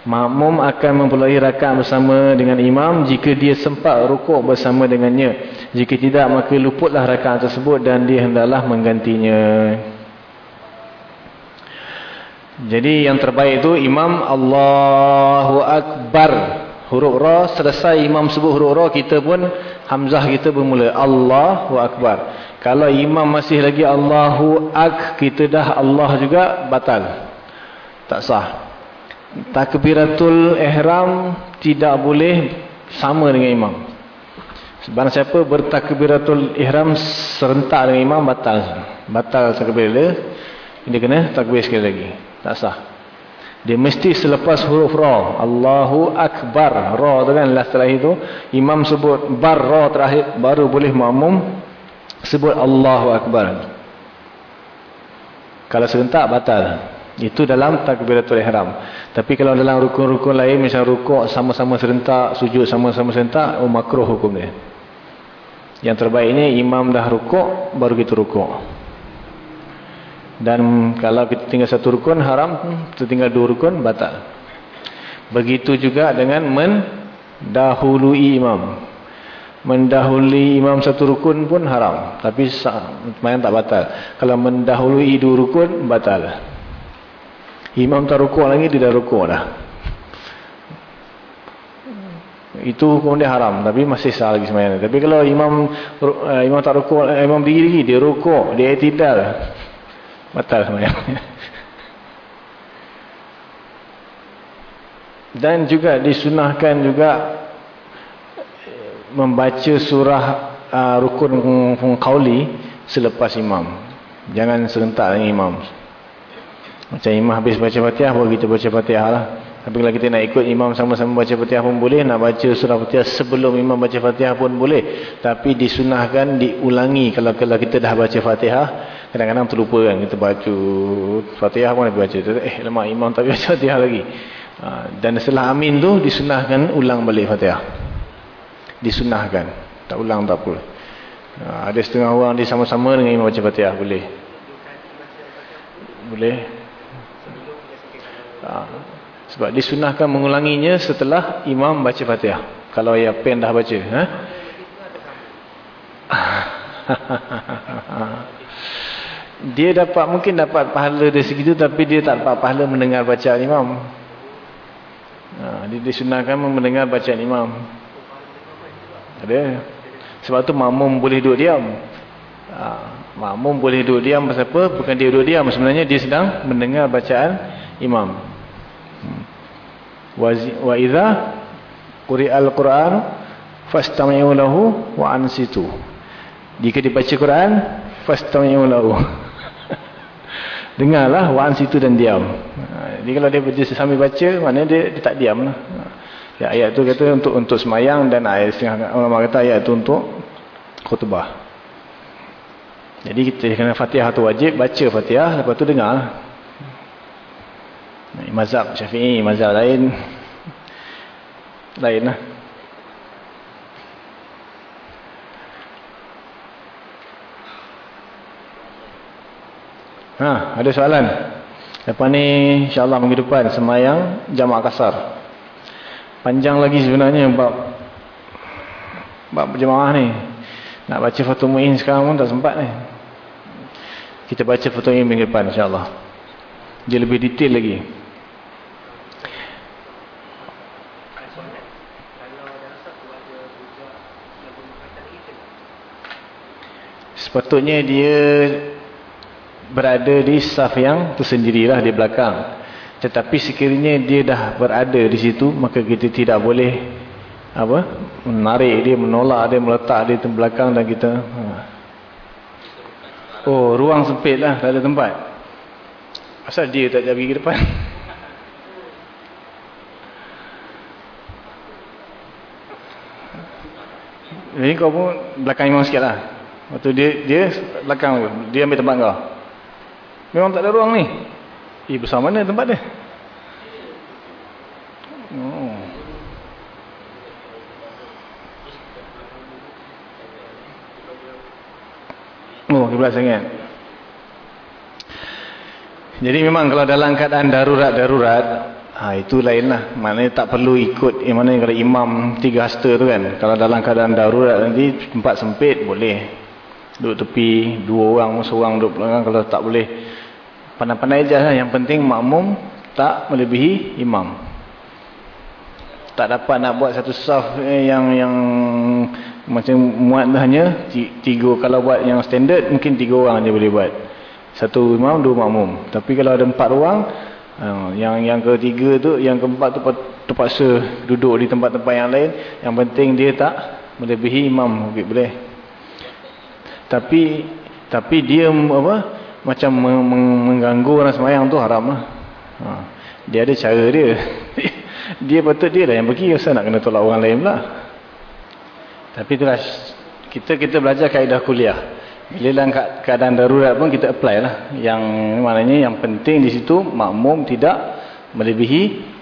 Makmum akan memperoleh rakaat bersama dengan imam jika dia sempat rukuk bersama dengannya. Jika tidak maka luputlah rakaat tersebut dan dia hendaklah menggantinya. Jadi yang terbaik itu imam Allahu Akbar huruf ra selesai imam sebut huruf ra kita pun hamzah kita bermula Allahu akbar. Kalau imam masih lagi Allahu ak kita dah Allah juga batal. Tak sah. Takbiratul ihram tidak boleh sama dengan imam. Sebarang siapa bertakbiratul ihram serentak dengan imam batal. Batal takbir dia. Dia kena takbir sekali lagi. Tak sah dia mesti selepas huruf ra. Allahu Akbar. Ra tu kan lah setelah itu. Imam sebut bar ra terakhir. Baru boleh makmum sebut Allahu Akbar. Kalau serentak batal. Itu dalam takbiratul ihram. Tapi kalau dalam rukun-rukun lain. Misal rukuk sama-sama serentak. Sujud sama-sama serentak. Oh makruh hukum dia. Yang terbaik ini imam dah rukuk. Baru kita rukuk. Dan kalau kita tinggal satu rukun haram, tinggal dua rukun batal. Begitu juga dengan mendahului imam. Mendahului imam satu rukun pun haram. Tapi semayang tak batal. Kalau mendahului dua rukun, batal. Imam tak rukuk lagi, dia dah rukuk dah. Itu hukum dia haram. Tapi masih sah lagi semayang. Tapi kalau imam uh, imam tak rukuk, uh, imam diri dia rukuk, dia etidal batal semayang dan juga disunahkan juga membaca surah uh, rukun qawli selepas imam. Jangan serentak dengan imam. Macam imam habis baca fatihah baru kita baca fatihah lah tapi kalau kita nak ikut imam sama-sama baca fatihah pun boleh nak baca surah fatihah sebelum imam baca fatihah pun boleh tapi disunahkan diulangi kalau kalau kita dah baca fatihah Kadang-kadang terlupa kan kita baca Fatihah pun baca. Eh lemak imam tak baca [laughs] Fatihah lagi. Ha, dan setelah amin tu disunahkan ulang balik Fatihah. Disunahkan. Tak ulang tak apa. Ha, ada setengah orang dia sama-sama dengan imam baca Fatihah boleh. Boleh. Ha, sebab disunahkan mengulanginya setelah imam baca Fatihah. Kalau ya pen dah baca, ha? [laughs] dia dapat mungkin dapat pahala dari segitu tapi dia tak dapat pahala mendengar bacaan imam. Ha, dia disunahkan mendengar bacaan imam. Ada. Sebab tu makmum boleh duduk diam. Ha, makmum boleh duduk diam pasal apa? Bukan dia duduk diam. Sebenarnya dia sedang mendengar bacaan imam. Wa idza quri'al Qur'an fastami'u lahu wa ansitu. Jika dibaca Quran fastami'u lahu. [laughs] Dengarlah wa'an situ dan diam. Jadi kalau dia, dia sambil baca, maknanya dia, dia tak diam. Lah. Ya, ayat tu kata untuk untuk semayang dan ayat setengah ulama kata ayat tu untuk khutbah. Jadi kita kena fatihah tu wajib, baca fatihah, lepas tu dengar. Mazhab syafi'i, mazhab lain. Lain lah. Ha, ada soalan? Lepas ni insya-Allah minggu depan semayang jamak kasar. Panjang lagi sebenarnya bab bab jemaah ni. Nak baca Fathul Muin sekarang pun tak sempat ni. Kita baca Fathul Muin minggu depan insya-Allah. Dia lebih detail lagi. Sepatutnya dia berada di saf yang tersendirilah di belakang. Tetapi sekiranya dia dah berada di situ, maka kita tidak boleh apa menarik dia menolak dia meletak dia di belakang dan kita ha. oh ruang sempit lah tak ada tempat asal dia tak pergi ke depan [laughs] Jadi kau pun belakang imam sikit lah. Waktu dia, dia belakang tu. Dia ambil tempat kau. Memang tak ada ruang ni. Eh besar mana tempat dia? Oh. Oh, kiblat sangat. Jadi memang kalau dalam keadaan darurat-darurat, Ha, itu lain lah. Maknanya tak perlu ikut. Yang mana kalau imam tiga hasta tu kan. Kalau dalam keadaan darurat nanti tempat sempit boleh. Duduk tepi. Dua orang, seorang duduk belakang. Kalau tak boleh. Pandai-pandai je lah. Yang penting makmum tak melebihi imam. Tak dapat nak buat satu saf yang yang macam muat hanya tiga. Kalau buat yang standard mungkin tiga orang je boleh buat. Satu imam, dua makmum. Tapi kalau ada empat orang Ha, yang yang ketiga tu, yang keempat tu terpaksa duduk di tempat-tempat yang lain. Yang penting dia tak melebihi imam. Okay, boleh. Tapi tapi dia apa macam mengganggu orang semayang tu haram lah. Ha, dia ada cara dia. [laughs] dia patut dia lah yang pergi. Kenapa nak kena tolak orang lain pula? Tapi itulah kita kita belajar kaedah kuliah. Bila dalam keadaan darurat pun kita apply lah. Yang maknanya yang penting di situ makmum tidak melebihi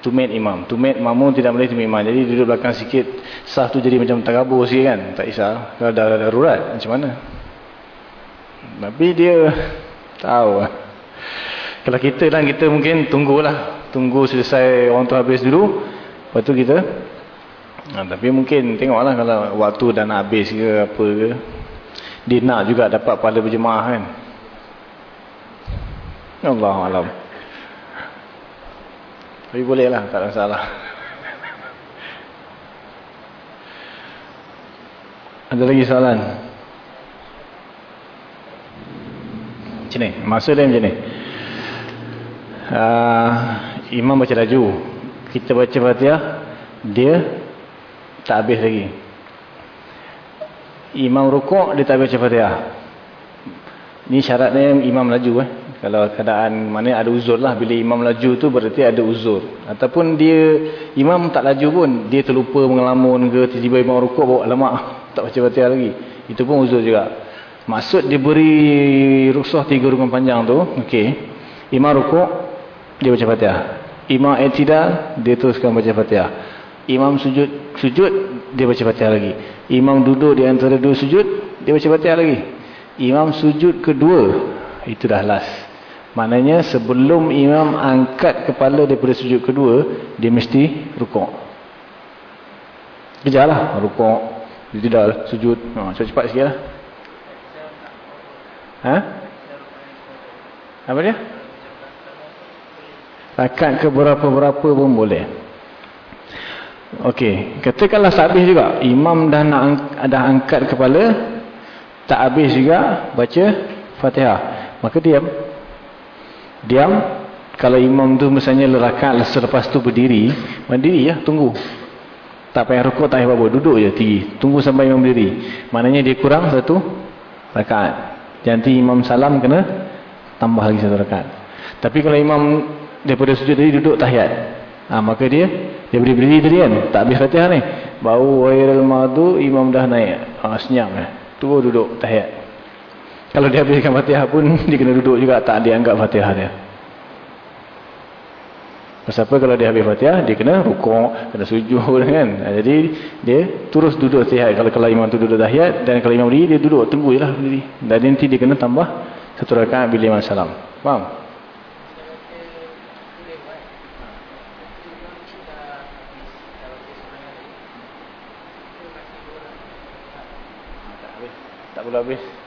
tumit imam. Tumit makmum tidak melebihi tumit imam. Jadi duduk belakang sikit sah tu jadi macam tergabur sikit kan. Tak isah. Kalau dah darurat macam mana. Tapi dia tahu lah. Kalau kita lah kita mungkin tunggulah. Tunggu selesai orang tu habis dulu. Lepas tu kita. Ha, tapi mungkin tengoklah kalau waktu dah nak habis ke apa ke dia nak juga dapat pahala berjemaah kan Allah Alam tapi boleh lah tak ada masalah. Ada lagi soalan? Macam ni maksud dia macam ni. Uh, imam baca laju. Kita baca fatihah dia tak habis lagi. Imam rukuk dia tak baca fatihah. Ni syaratnya imam laju eh kalau keadaan mana ada uzur lah. Bila imam laju tu berarti ada uzur. Ataupun dia imam tak laju pun dia terlupa mengelamun ke tiba-tiba imam rukuk bawa alamak [laughs] tak baca fatihah lagi. Itu pun uzur juga. Maksud dia beri rusuh tiga rukun panjang tu okey. Imam rukuk dia baca fatihah. Imam etidal dia teruskan baca fatihah. Imam sujud sujud dia baca fatihah lagi. Imam duduk di antara dua sujud, dia baca fatihah lagi. Imam sujud kedua, itu dah last. Maknanya sebelum imam angkat kepala daripada sujud kedua, dia mesti rukuk. Kejarlah rukuk. Dia tidak sujud. Ha, cepat-cepat sikit lah. Ha? Apa dia? Angkat ke berapa-berapa pun boleh. Okey, katakanlah tak habis juga. Imam dah nak dah angkat kepala, tak habis juga baca Fatihah. Maka diam. Diam. Kalau imam tu misalnya lerakat selepas tu berdiri, berdiri ya, tunggu. Tak payah rukuk, tak payah apa duduk je tinggi. Tunggu sampai imam berdiri. Maknanya dia kurang satu rakaat. Nanti imam salam kena tambah lagi satu rakaat. Tapi kalau imam daripada sujud tadi duduk tahiyat. Ha, maka dia dia berdiri tadi kan. Tak habis fatihah ni. Bau wairul madu imam dah naik. Ha, senyap eh. Tu duduk tahiyat. Kalau dia habiskan fatihah pun [laughs] dia kena duduk juga. Tak dianggap fatihah dia. Apa kalau dia habis fatihah. Dia kena rukuk. Kena sujud [laughs] kan. Ha, jadi dia terus duduk tahiyat. Kalau, kalau imam tu duduk tahiyat. Dan kalau imam berdiri dia duduk. Tunggu je lah berdiri. Dan nanti dia kena tambah. Satu rakaat bila imam salam. Faham? Tak boleh habis.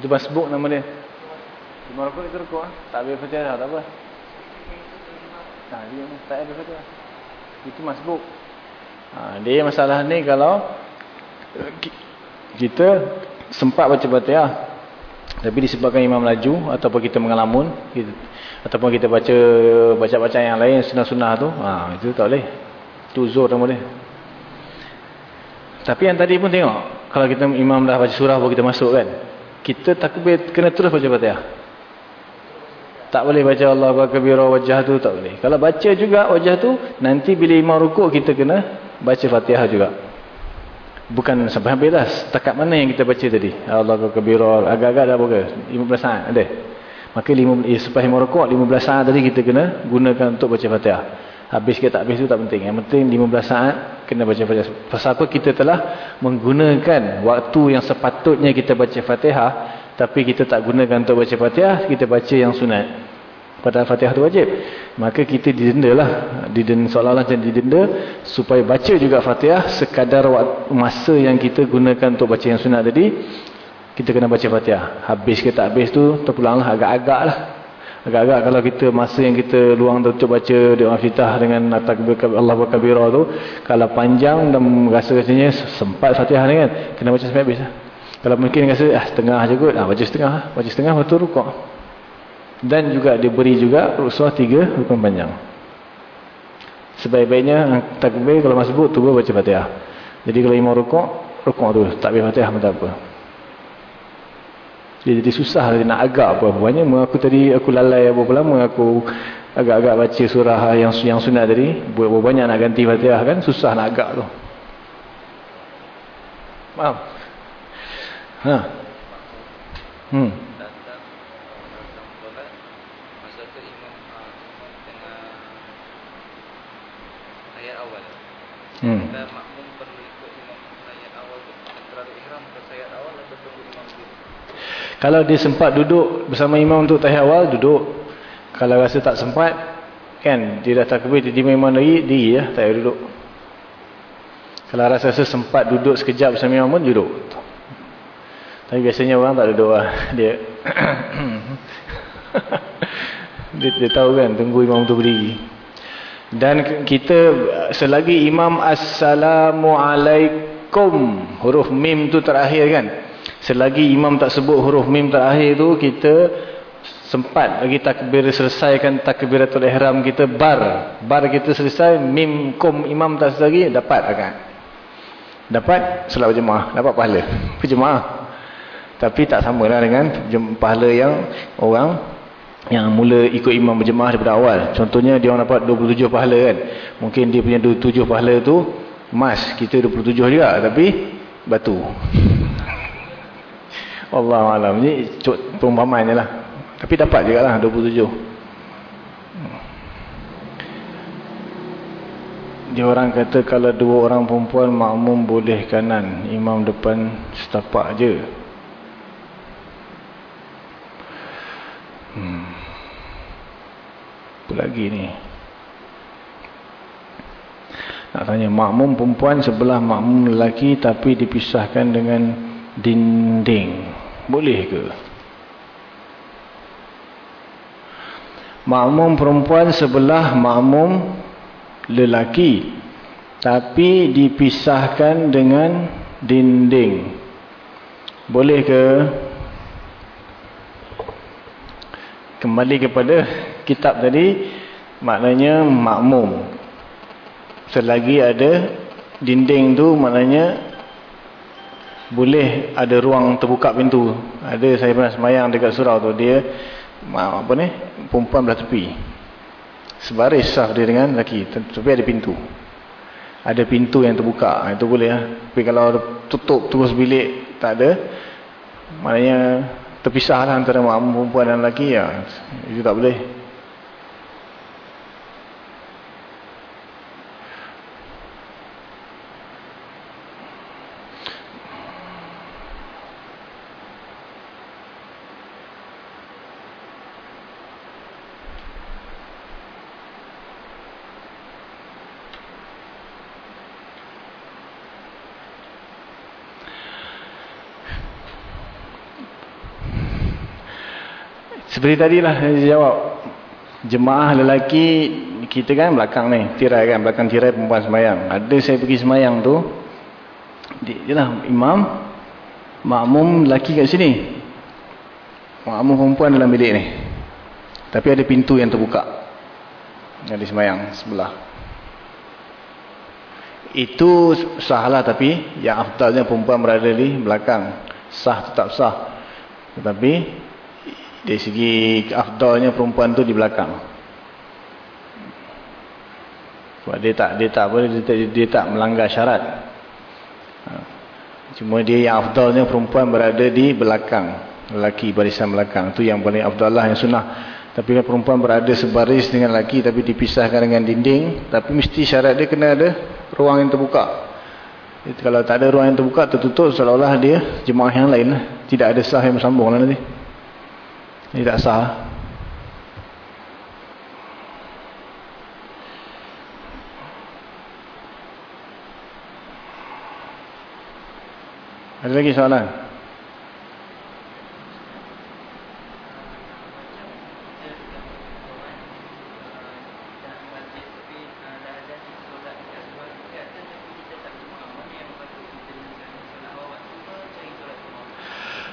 Itu masbuk nama dia. Lima rokok itu rokok. Ah. Tak habis fatihah tak apa. Nah, dia ni. Tak fatihah. Itu masbuk. Ha, dia masalah ni kalau kita sempat baca fatihah. Tapi disebabkan imam laju ataupun kita mengalamun. Kita, ataupun kita baca baca-baca yang lain sunah-sunah tu. Ha, itu tak boleh. Itu uzur nama dia. Tapi yang tadi pun tengok. Kalau kita imam dah baca surah baru kita masuk kan. Kita takbir kena terus baca fatihah. Tak boleh baca Allah kabira wajah tu tak boleh. Kalau baca juga wajah tu nanti bila imam rukuk kita kena baca fatihah juga. Bukan sampai habis dah. Setakat mana yang kita baca tadi? Allah kabira agak-agak dah berapa? 15 saat ada. Maka 5, eh, selepas imam rukuk 15 saat tadi kita kena gunakan untuk baca fatihah. Habis ke tak habis tu tak penting. Yang penting 15 saat kena baca fatihah. Pasal apa kita telah menggunakan waktu yang sepatutnya kita baca fatihah. Tapi kita tak gunakan untuk baca fatihah. Kita baca yang sunat. Padahal fatihah tu wajib. Maka kita didenda lah. Didenda, seolah-olah macam didenda. Supaya baca juga fatihah. Sekadar masa yang kita gunakan untuk baca yang sunat tadi. Kita kena baca fatihah. Habis ke tak habis tu terpulanglah agak-agak lah. Agak-agak kalau kita masa yang kita luang untuk baca doa fitah dengan takbir Allah kabira tu kalau panjang dan rasa-rasanya sempat Fatihah ni kan kena baca sampai habis lah. Kalau mungkin rasa ah setengah je kot, ah baca setengah, baca setengah betul rukuk. Dan juga diberi juga rusuh tiga rukun panjang. Sebaik-baiknya takbir kalau masih sebut tu baca Fatihah. Jadi kalau imam rukuk, rukuk tu takbir Fatihah pun tak apa. Dia jadi susah dia nak agak apa banyak aku tadi aku lalai berapa lama aku agak-agak baca surah yang yang sunat tadi berapa banyak nak ganti Fatihah kan susah nak agak tu. Faham? Ha. Hmm. Hmm. Kalau dia sempat duduk bersama imam untuk tahiyat awal, duduk. Kalau rasa tak sempat, kan, dia dah takbir, dia memang lagi, diri lah, tak payah duduk. Kalau rasa-rasa sempat duduk sekejap bersama imam pun, duduk. Tapi biasanya orang tak duduk lah. [laughs] Dia, [coughs] dia, dia tahu kan, tunggu imam tu berdiri. Dan kita, selagi imam Assalamualaikum, huruf mim tu terakhir kan, Selagi imam tak sebut huruf mim terakhir tu kita sempat lagi takbir selesaikan takbiratul ihram kita bar. Bar kita selesai mim kum imam tak selesai lagi dapat akan. Dapat solat berjemaah, dapat pahala berjemaah. Tapi tak samalah dengan pahala yang orang yang mula ikut imam berjemaah daripada awal. Contohnya dia orang dapat 27 pahala kan. Mungkin dia punya 27 pahala tu emas, kita 27 juga tapi batu. [laughs] Allah alam. Ni perumpamaan je lah. Tapi dapat juga lah 27 dia orang kata kalau dua orang perempuan makmum boleh kanan imam depan setapak je. Hmm. apa lagi ni nak tanya makmum perempuan sebelah makmum lelaki tapi dipisahkan dengan dinding boleh ke? Makmum perempuan sebelah makmum lelaki. Tapi dipisahkan dengan dinding. Boleh ke? Kembali kepada kitab tadi. Maknanya makmum. Selagi ada dinding tu maknanya boleh ada ruang terbuka pintu. Ada saya pernah semayang dekat surau tu. Dia apa ni perempuan belah tepi. Sebaris sah dia dengan lelaki. Tapi ada pintu. Ada pintu yang terbuka. Ha, itu boleh lah. tapi kalau tutup terus bilik tak ada. Maknanya terpisah lah antara perempuan dan lelaki ya. itu tak boleh Seperti tadi lah saya jawab. Jemaah lelaki kita kan belakang ni. Tirai kan. Belakang tirai perempuan semayang. Ada saya pergi semayang tu. Dia lah imam. Makmum lelaki kat sini. Makmum perempuan dalam bilik ni. Tapi ada pintu yang terbuka. Yang di semayang sebelah. Itu sahlah tapi yang afdalnya perempuan berada di belakang. Sah tetap sah. Tetapi dari segi afdalnya perempuan tu di belakang. Sebab dia tak dia tak boleh dia, dia, dia tak melanggar syarat. Ha. Cuma dia yang afdalnya perempuan berada di belakang. Lelaki barisan belakang. Itu yang paling afdal lah yang sunnah. Tapi kalau perempuan berada sebaris dengan lelaki tapi dipisahkan dengan dinding. Tapi mesti syarat dia kena ada ruang yang terbuka. Jadi, kalau tak ada ruang yang terbuka, tertutup seolah-olah dia jemaah yang lain. Lah. Tidak ada sah yang bersambung lah nanti. Ini tak sah. Ada lagi soalan?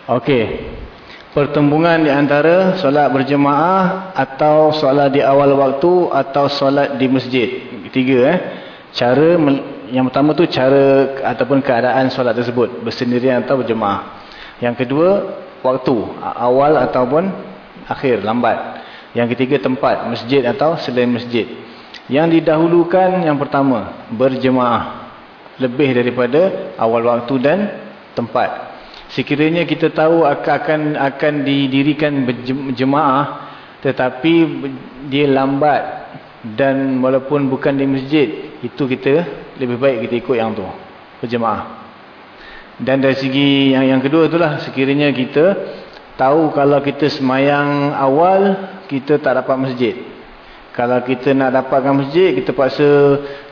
Okey. Pertembungan di antara solat berjemaah atau solat di awal waktu atau solat di masjid. Tiga eh. Cara yang pertama tu cara ataupun keadaan solat tersebut, bersendirian atau berjemaah. Yang kedua, waktu, awal ataupun akhir, lambat. Yang ketiga tempat, masjid atau selain masjid. Yang didahulukan yang pertama, berjemaah. Lebih daripada awal waktu dan tempat. Sekiranya kita tahu akan akan didirikan jemaah tetapi dia lambat dan walaupun bukan di masjid itu kita lebih baik kita ikut yang tu berjemaah. Dan dari segi yang yang kedua itulah sekiranya kita tahu kalau kita semayang awal kita tak dapat masjid. Kalau kita nak dapatkan masjid, kita paksa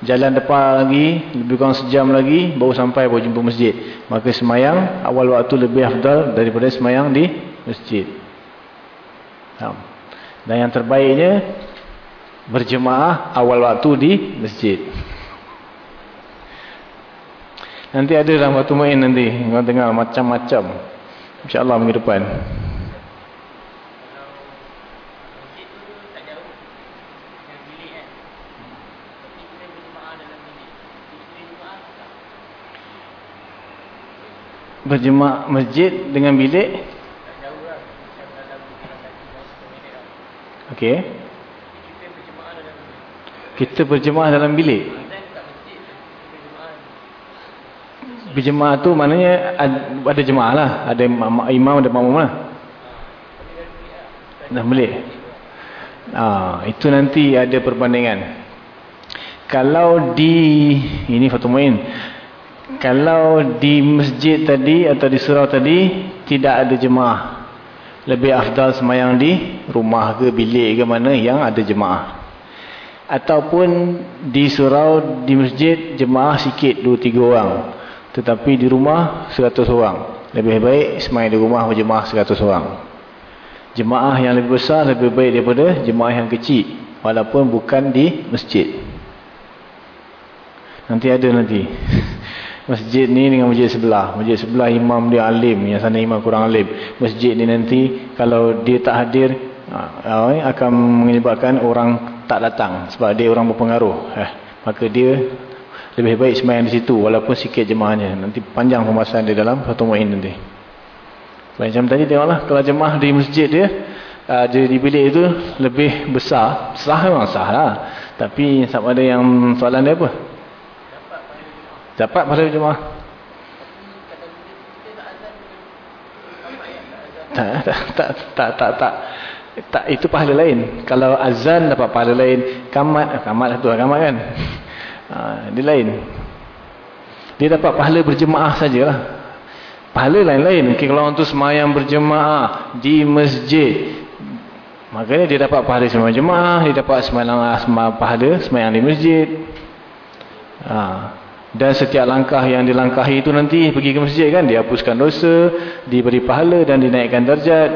jalan depan lagi, lebih kurang sejam lagi, baru sampai baru jumpa masjid. Maka semayang awal waktu lebih afdal daripada semayang di masjid. Dan yang terbaiknya, berjemaah awal waktu di masjid. Nanti ada dalam waktu main nanti, orang dengar macam-macam. InsyaAllah minggu depan. Berjemaah masjid dengan bilik Okey. Kita berjemaah dalam bilik. Berjemaah tu maknanya ada jemaah lah. Ada imam, ada makmum lah. Dah bilik. Ah, itu nanti ada perbandingan. Kalau di ini Fatumain kalau di masjid tadi atau di surau tadi tidak ada jemaah. Lebih afdal semayang di rumah ke bilik ke mana yang ada jemaah. Ataupun di surau di masjid jemaah sikit 2-3 orang. Tetapi di rumah 100 orang. Lebih baik semayang di rumah berjemaah 100 orang. Jemaah yang lebih besar lebih baik daripada jemaah yang kecil. Walaupun bukan di masjid. Nanti ada nanti [laughs] masjid ni dengan masjid sebelah. Masjid sebelah imam dia alim, yang sana imam kurang alim. Masjid ni nanti kalau dia tak hadir eh, akan menyebabkan orang tak datang sebab dia orang berpengaruh. Eh, maka dia lebih baik semayang di situ walaupun sikit jemaahnya. Nanti panjang pembahasan dia dalam satu mu'in nanti. Macam tadi tengoklah kalau jemaah di masjid dia uh, di bilik itu lebih besar. Sah memang sah lah. Tapi sama ada yang soalan dia apa? Dapat pahala jemaah. Tak, tak, tak, tak, tak, tak. itu pahala lain. Kalau azan dapat pahala lain. Kamat, kamat lah tu lah, kan. Ha, [laughs] dia lain. Dia dapat pahala berjemaah sajalah. Pahala lain-lain. Okay, kalau orang tu semayang berjemaah di masjid. Makanya dia dapat pahala semayang jemaah. Dia dapat semayang, semayang pahala semayang di masjid. Haa. Dan setiap langkah yang dilangkahi itu nanti pergi ke masjid kan. Dihapuskan dosa, diberi pahala dan dinaikkan darjat.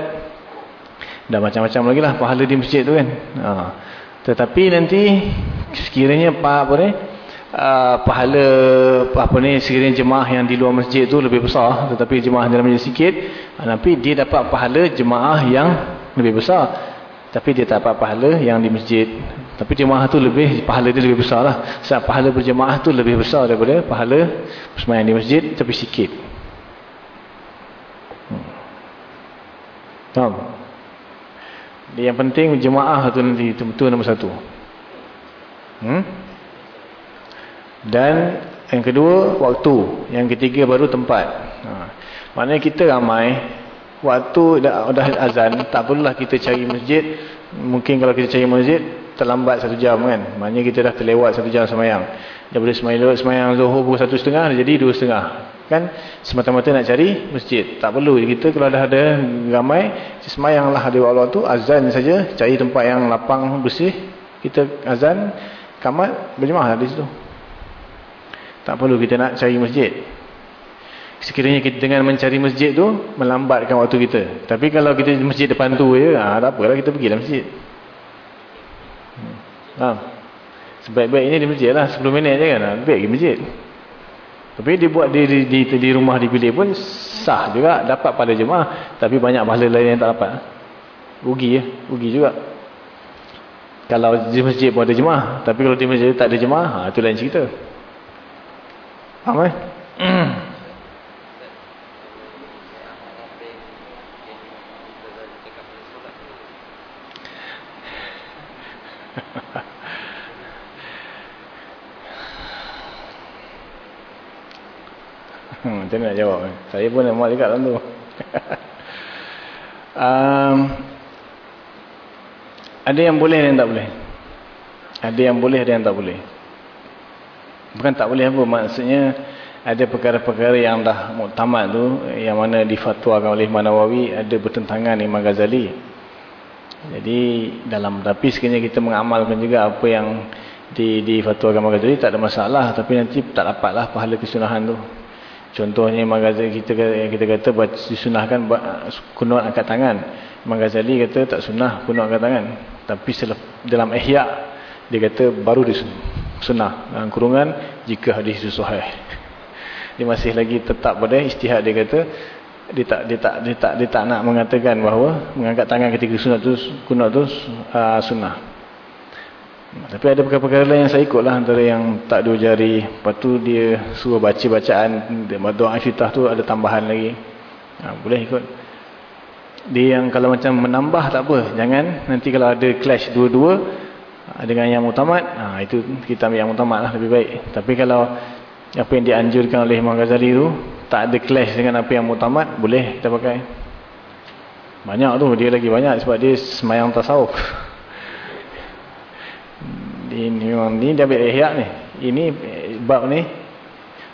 Dan macam-macam lagi lah pahala di masjid tu kan. Ha. Tetapi nanti sekiranya apa, apa ni, uh, pahala apa ni, sekiranya jemaah yang di luar masjid tu lebih besar. Tetapi jemaah dalam masjid sikit. Uh, tapi dia dapat pahala jemaah yang lebih besar. Tapi dia tak dapat pahala yang di masjid. Tapi jemaah tu lebih, pahala dia lebih besar lah. Sebab pahala berjemaah tu lebih besar daripada pahala semayang di masjid tapi sikit. Hmm. Faham? Yang penting jemaah tu nanti itu nombor satu. Hmm? Dan yang kedua waktu. Yang ketiga baru tempat. Ha. Maknanya kita ramai waktu dah, dah azan tak perlulah kita cari masjid. Mungkin kalau kita cari masjid terlambat satu jam kan. Maknanya kita dah terlewat satu jam semayang. Daripada semayang, semayang zuhur pukul satu setengah jadi dua setengah. Kan semata-mata nak cari masjid. Tak perlu kita kalau dah ada ramai semayanglah di waktu tu azan saja cari tempat yang lapang bersih kita azan kamat berjemaah di situ. Tak perlu kita nak cari masjid. Sekiranya kita dengan mencari masjid tu melambatkan waktu kita. Tapi kalau kita masjid depan tu je, ah tak apalah kita pergi dalam masjid. Ha. Sebaik-baik ini di masjid lah 10 minit je kan. Baik pergi masjid. Tapi dia buat di, di, di, di rumah dipilih pun sah juga dapat pada jemaah. Tapi banyak pahala lain yang tak dapat. Rugi ya. Rugi juga. Kalau di masjid pun ada jemaah. Tapi kalau di masjid tak ada jemaah, ha, itu lain cerita. Faham eh? Hmm, macam nak jawab Saya pun nak muat juga dalam tu. [laughs] um, ada yang boleh dan tak boleh. Ada yang boleh, ada yang tak boleh. Bukan tak boleh apa, maksudnya ada perkara-perkara yang dah muktamad tu, yang mana difatwakan oleh Imam Nawawi, ada bertentangan Imam Ghazali. Jadi, dalam tapi sekiranya kita mengamalkan juga apa yang di, difatwakan Imam Ghazali, tak ada masalah. Tapi nanti tak dapatlah pahala kesunahan tu. Contohnya Imam Ghazali kita kita kata disunahkan kunut angkat tangan. Imam Ghazali kata tak sunah kunut angkat tangan. Tapi dalam Ihya dia kata baru disunah. Dalam kurungan jika hadis itu sahih. [laughs] Dia masih lagi tetap pada istihad dia kata dia tak dia tak dia tak dia tak nak mengatakan bahawa mengangkat tangan ketika sunat tu kunut tu uh, sunnah. Tapi ada perkara-perkara lain yang saya ikutlah antara yang tak dua jari. Lepas tu dia suruh baca bacaan doa iftitah tu ada tambahan lagi. Ha, boleh ikut. Dia yang kalau macam menambah tak apa. Jangan nanti kalau ada clash dua-dua ha, dengan yang mutamat, ha, itu kita ambil yang mutamat lah lebih baik. Tapi kalau apa yang dianjurkan oleh Imam Ghazali tu tak ada clash dengan apa yang mutamat, boleh kita pakai. Banyak tu, dia lagi banyak sebab dia semayang tasawuf. [laughs] ini memang ni ambil ihya ni. Ini bab ni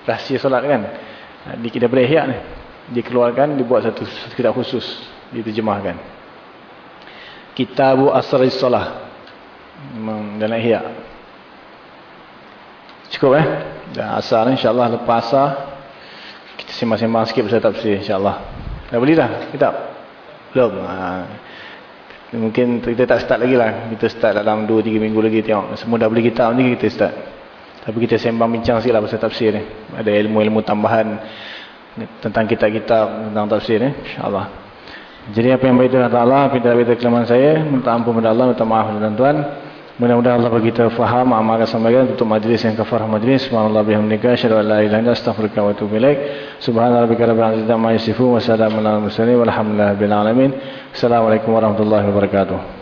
rahsia solat kan? Di kita ihya ni. Dikeluarkan dibuat satu kitab khusus. Diterjemahkan kitabu asrar solah memang dalam ihya. Cukup eh? Dah asar insyaAllah lepas asar kita sembang-sembang sikit pasal tafsir insyaAllah. Dah boleh dah kitab? Belum. Ha. Mungkin kita tak start lagi lah. Kita start dalam 2-3 minggu lagi tengok. Semua dah beli kitab ni kita start. Tapi kita sembang bincang sikit lah pasal tafsir ni. Ada ilmu-ilmu tambahan tentang kitab-kitab tentang tafsir ni. InsyaAllah. Jadi apa yang baik itu Allah yang tidak baik kelemahan saya. Minta ampun kepada Allah. Minta maaf kepada tuan-tuan. Mudah-mudahan Allah bagi kita faham amalkan sampaikan untuk majlis yang kafar majlis. Subhanallah bihamdika asyhadu an la ilaha illa anta astaghfiruka wa atubu ilaik. Subhanallah rabbika rabbil izzati amma yasifun wa salamun alal mursalin walhamdulillahi rabbil alamin. Assalamualaikum warahmatullahi wabarakatuh.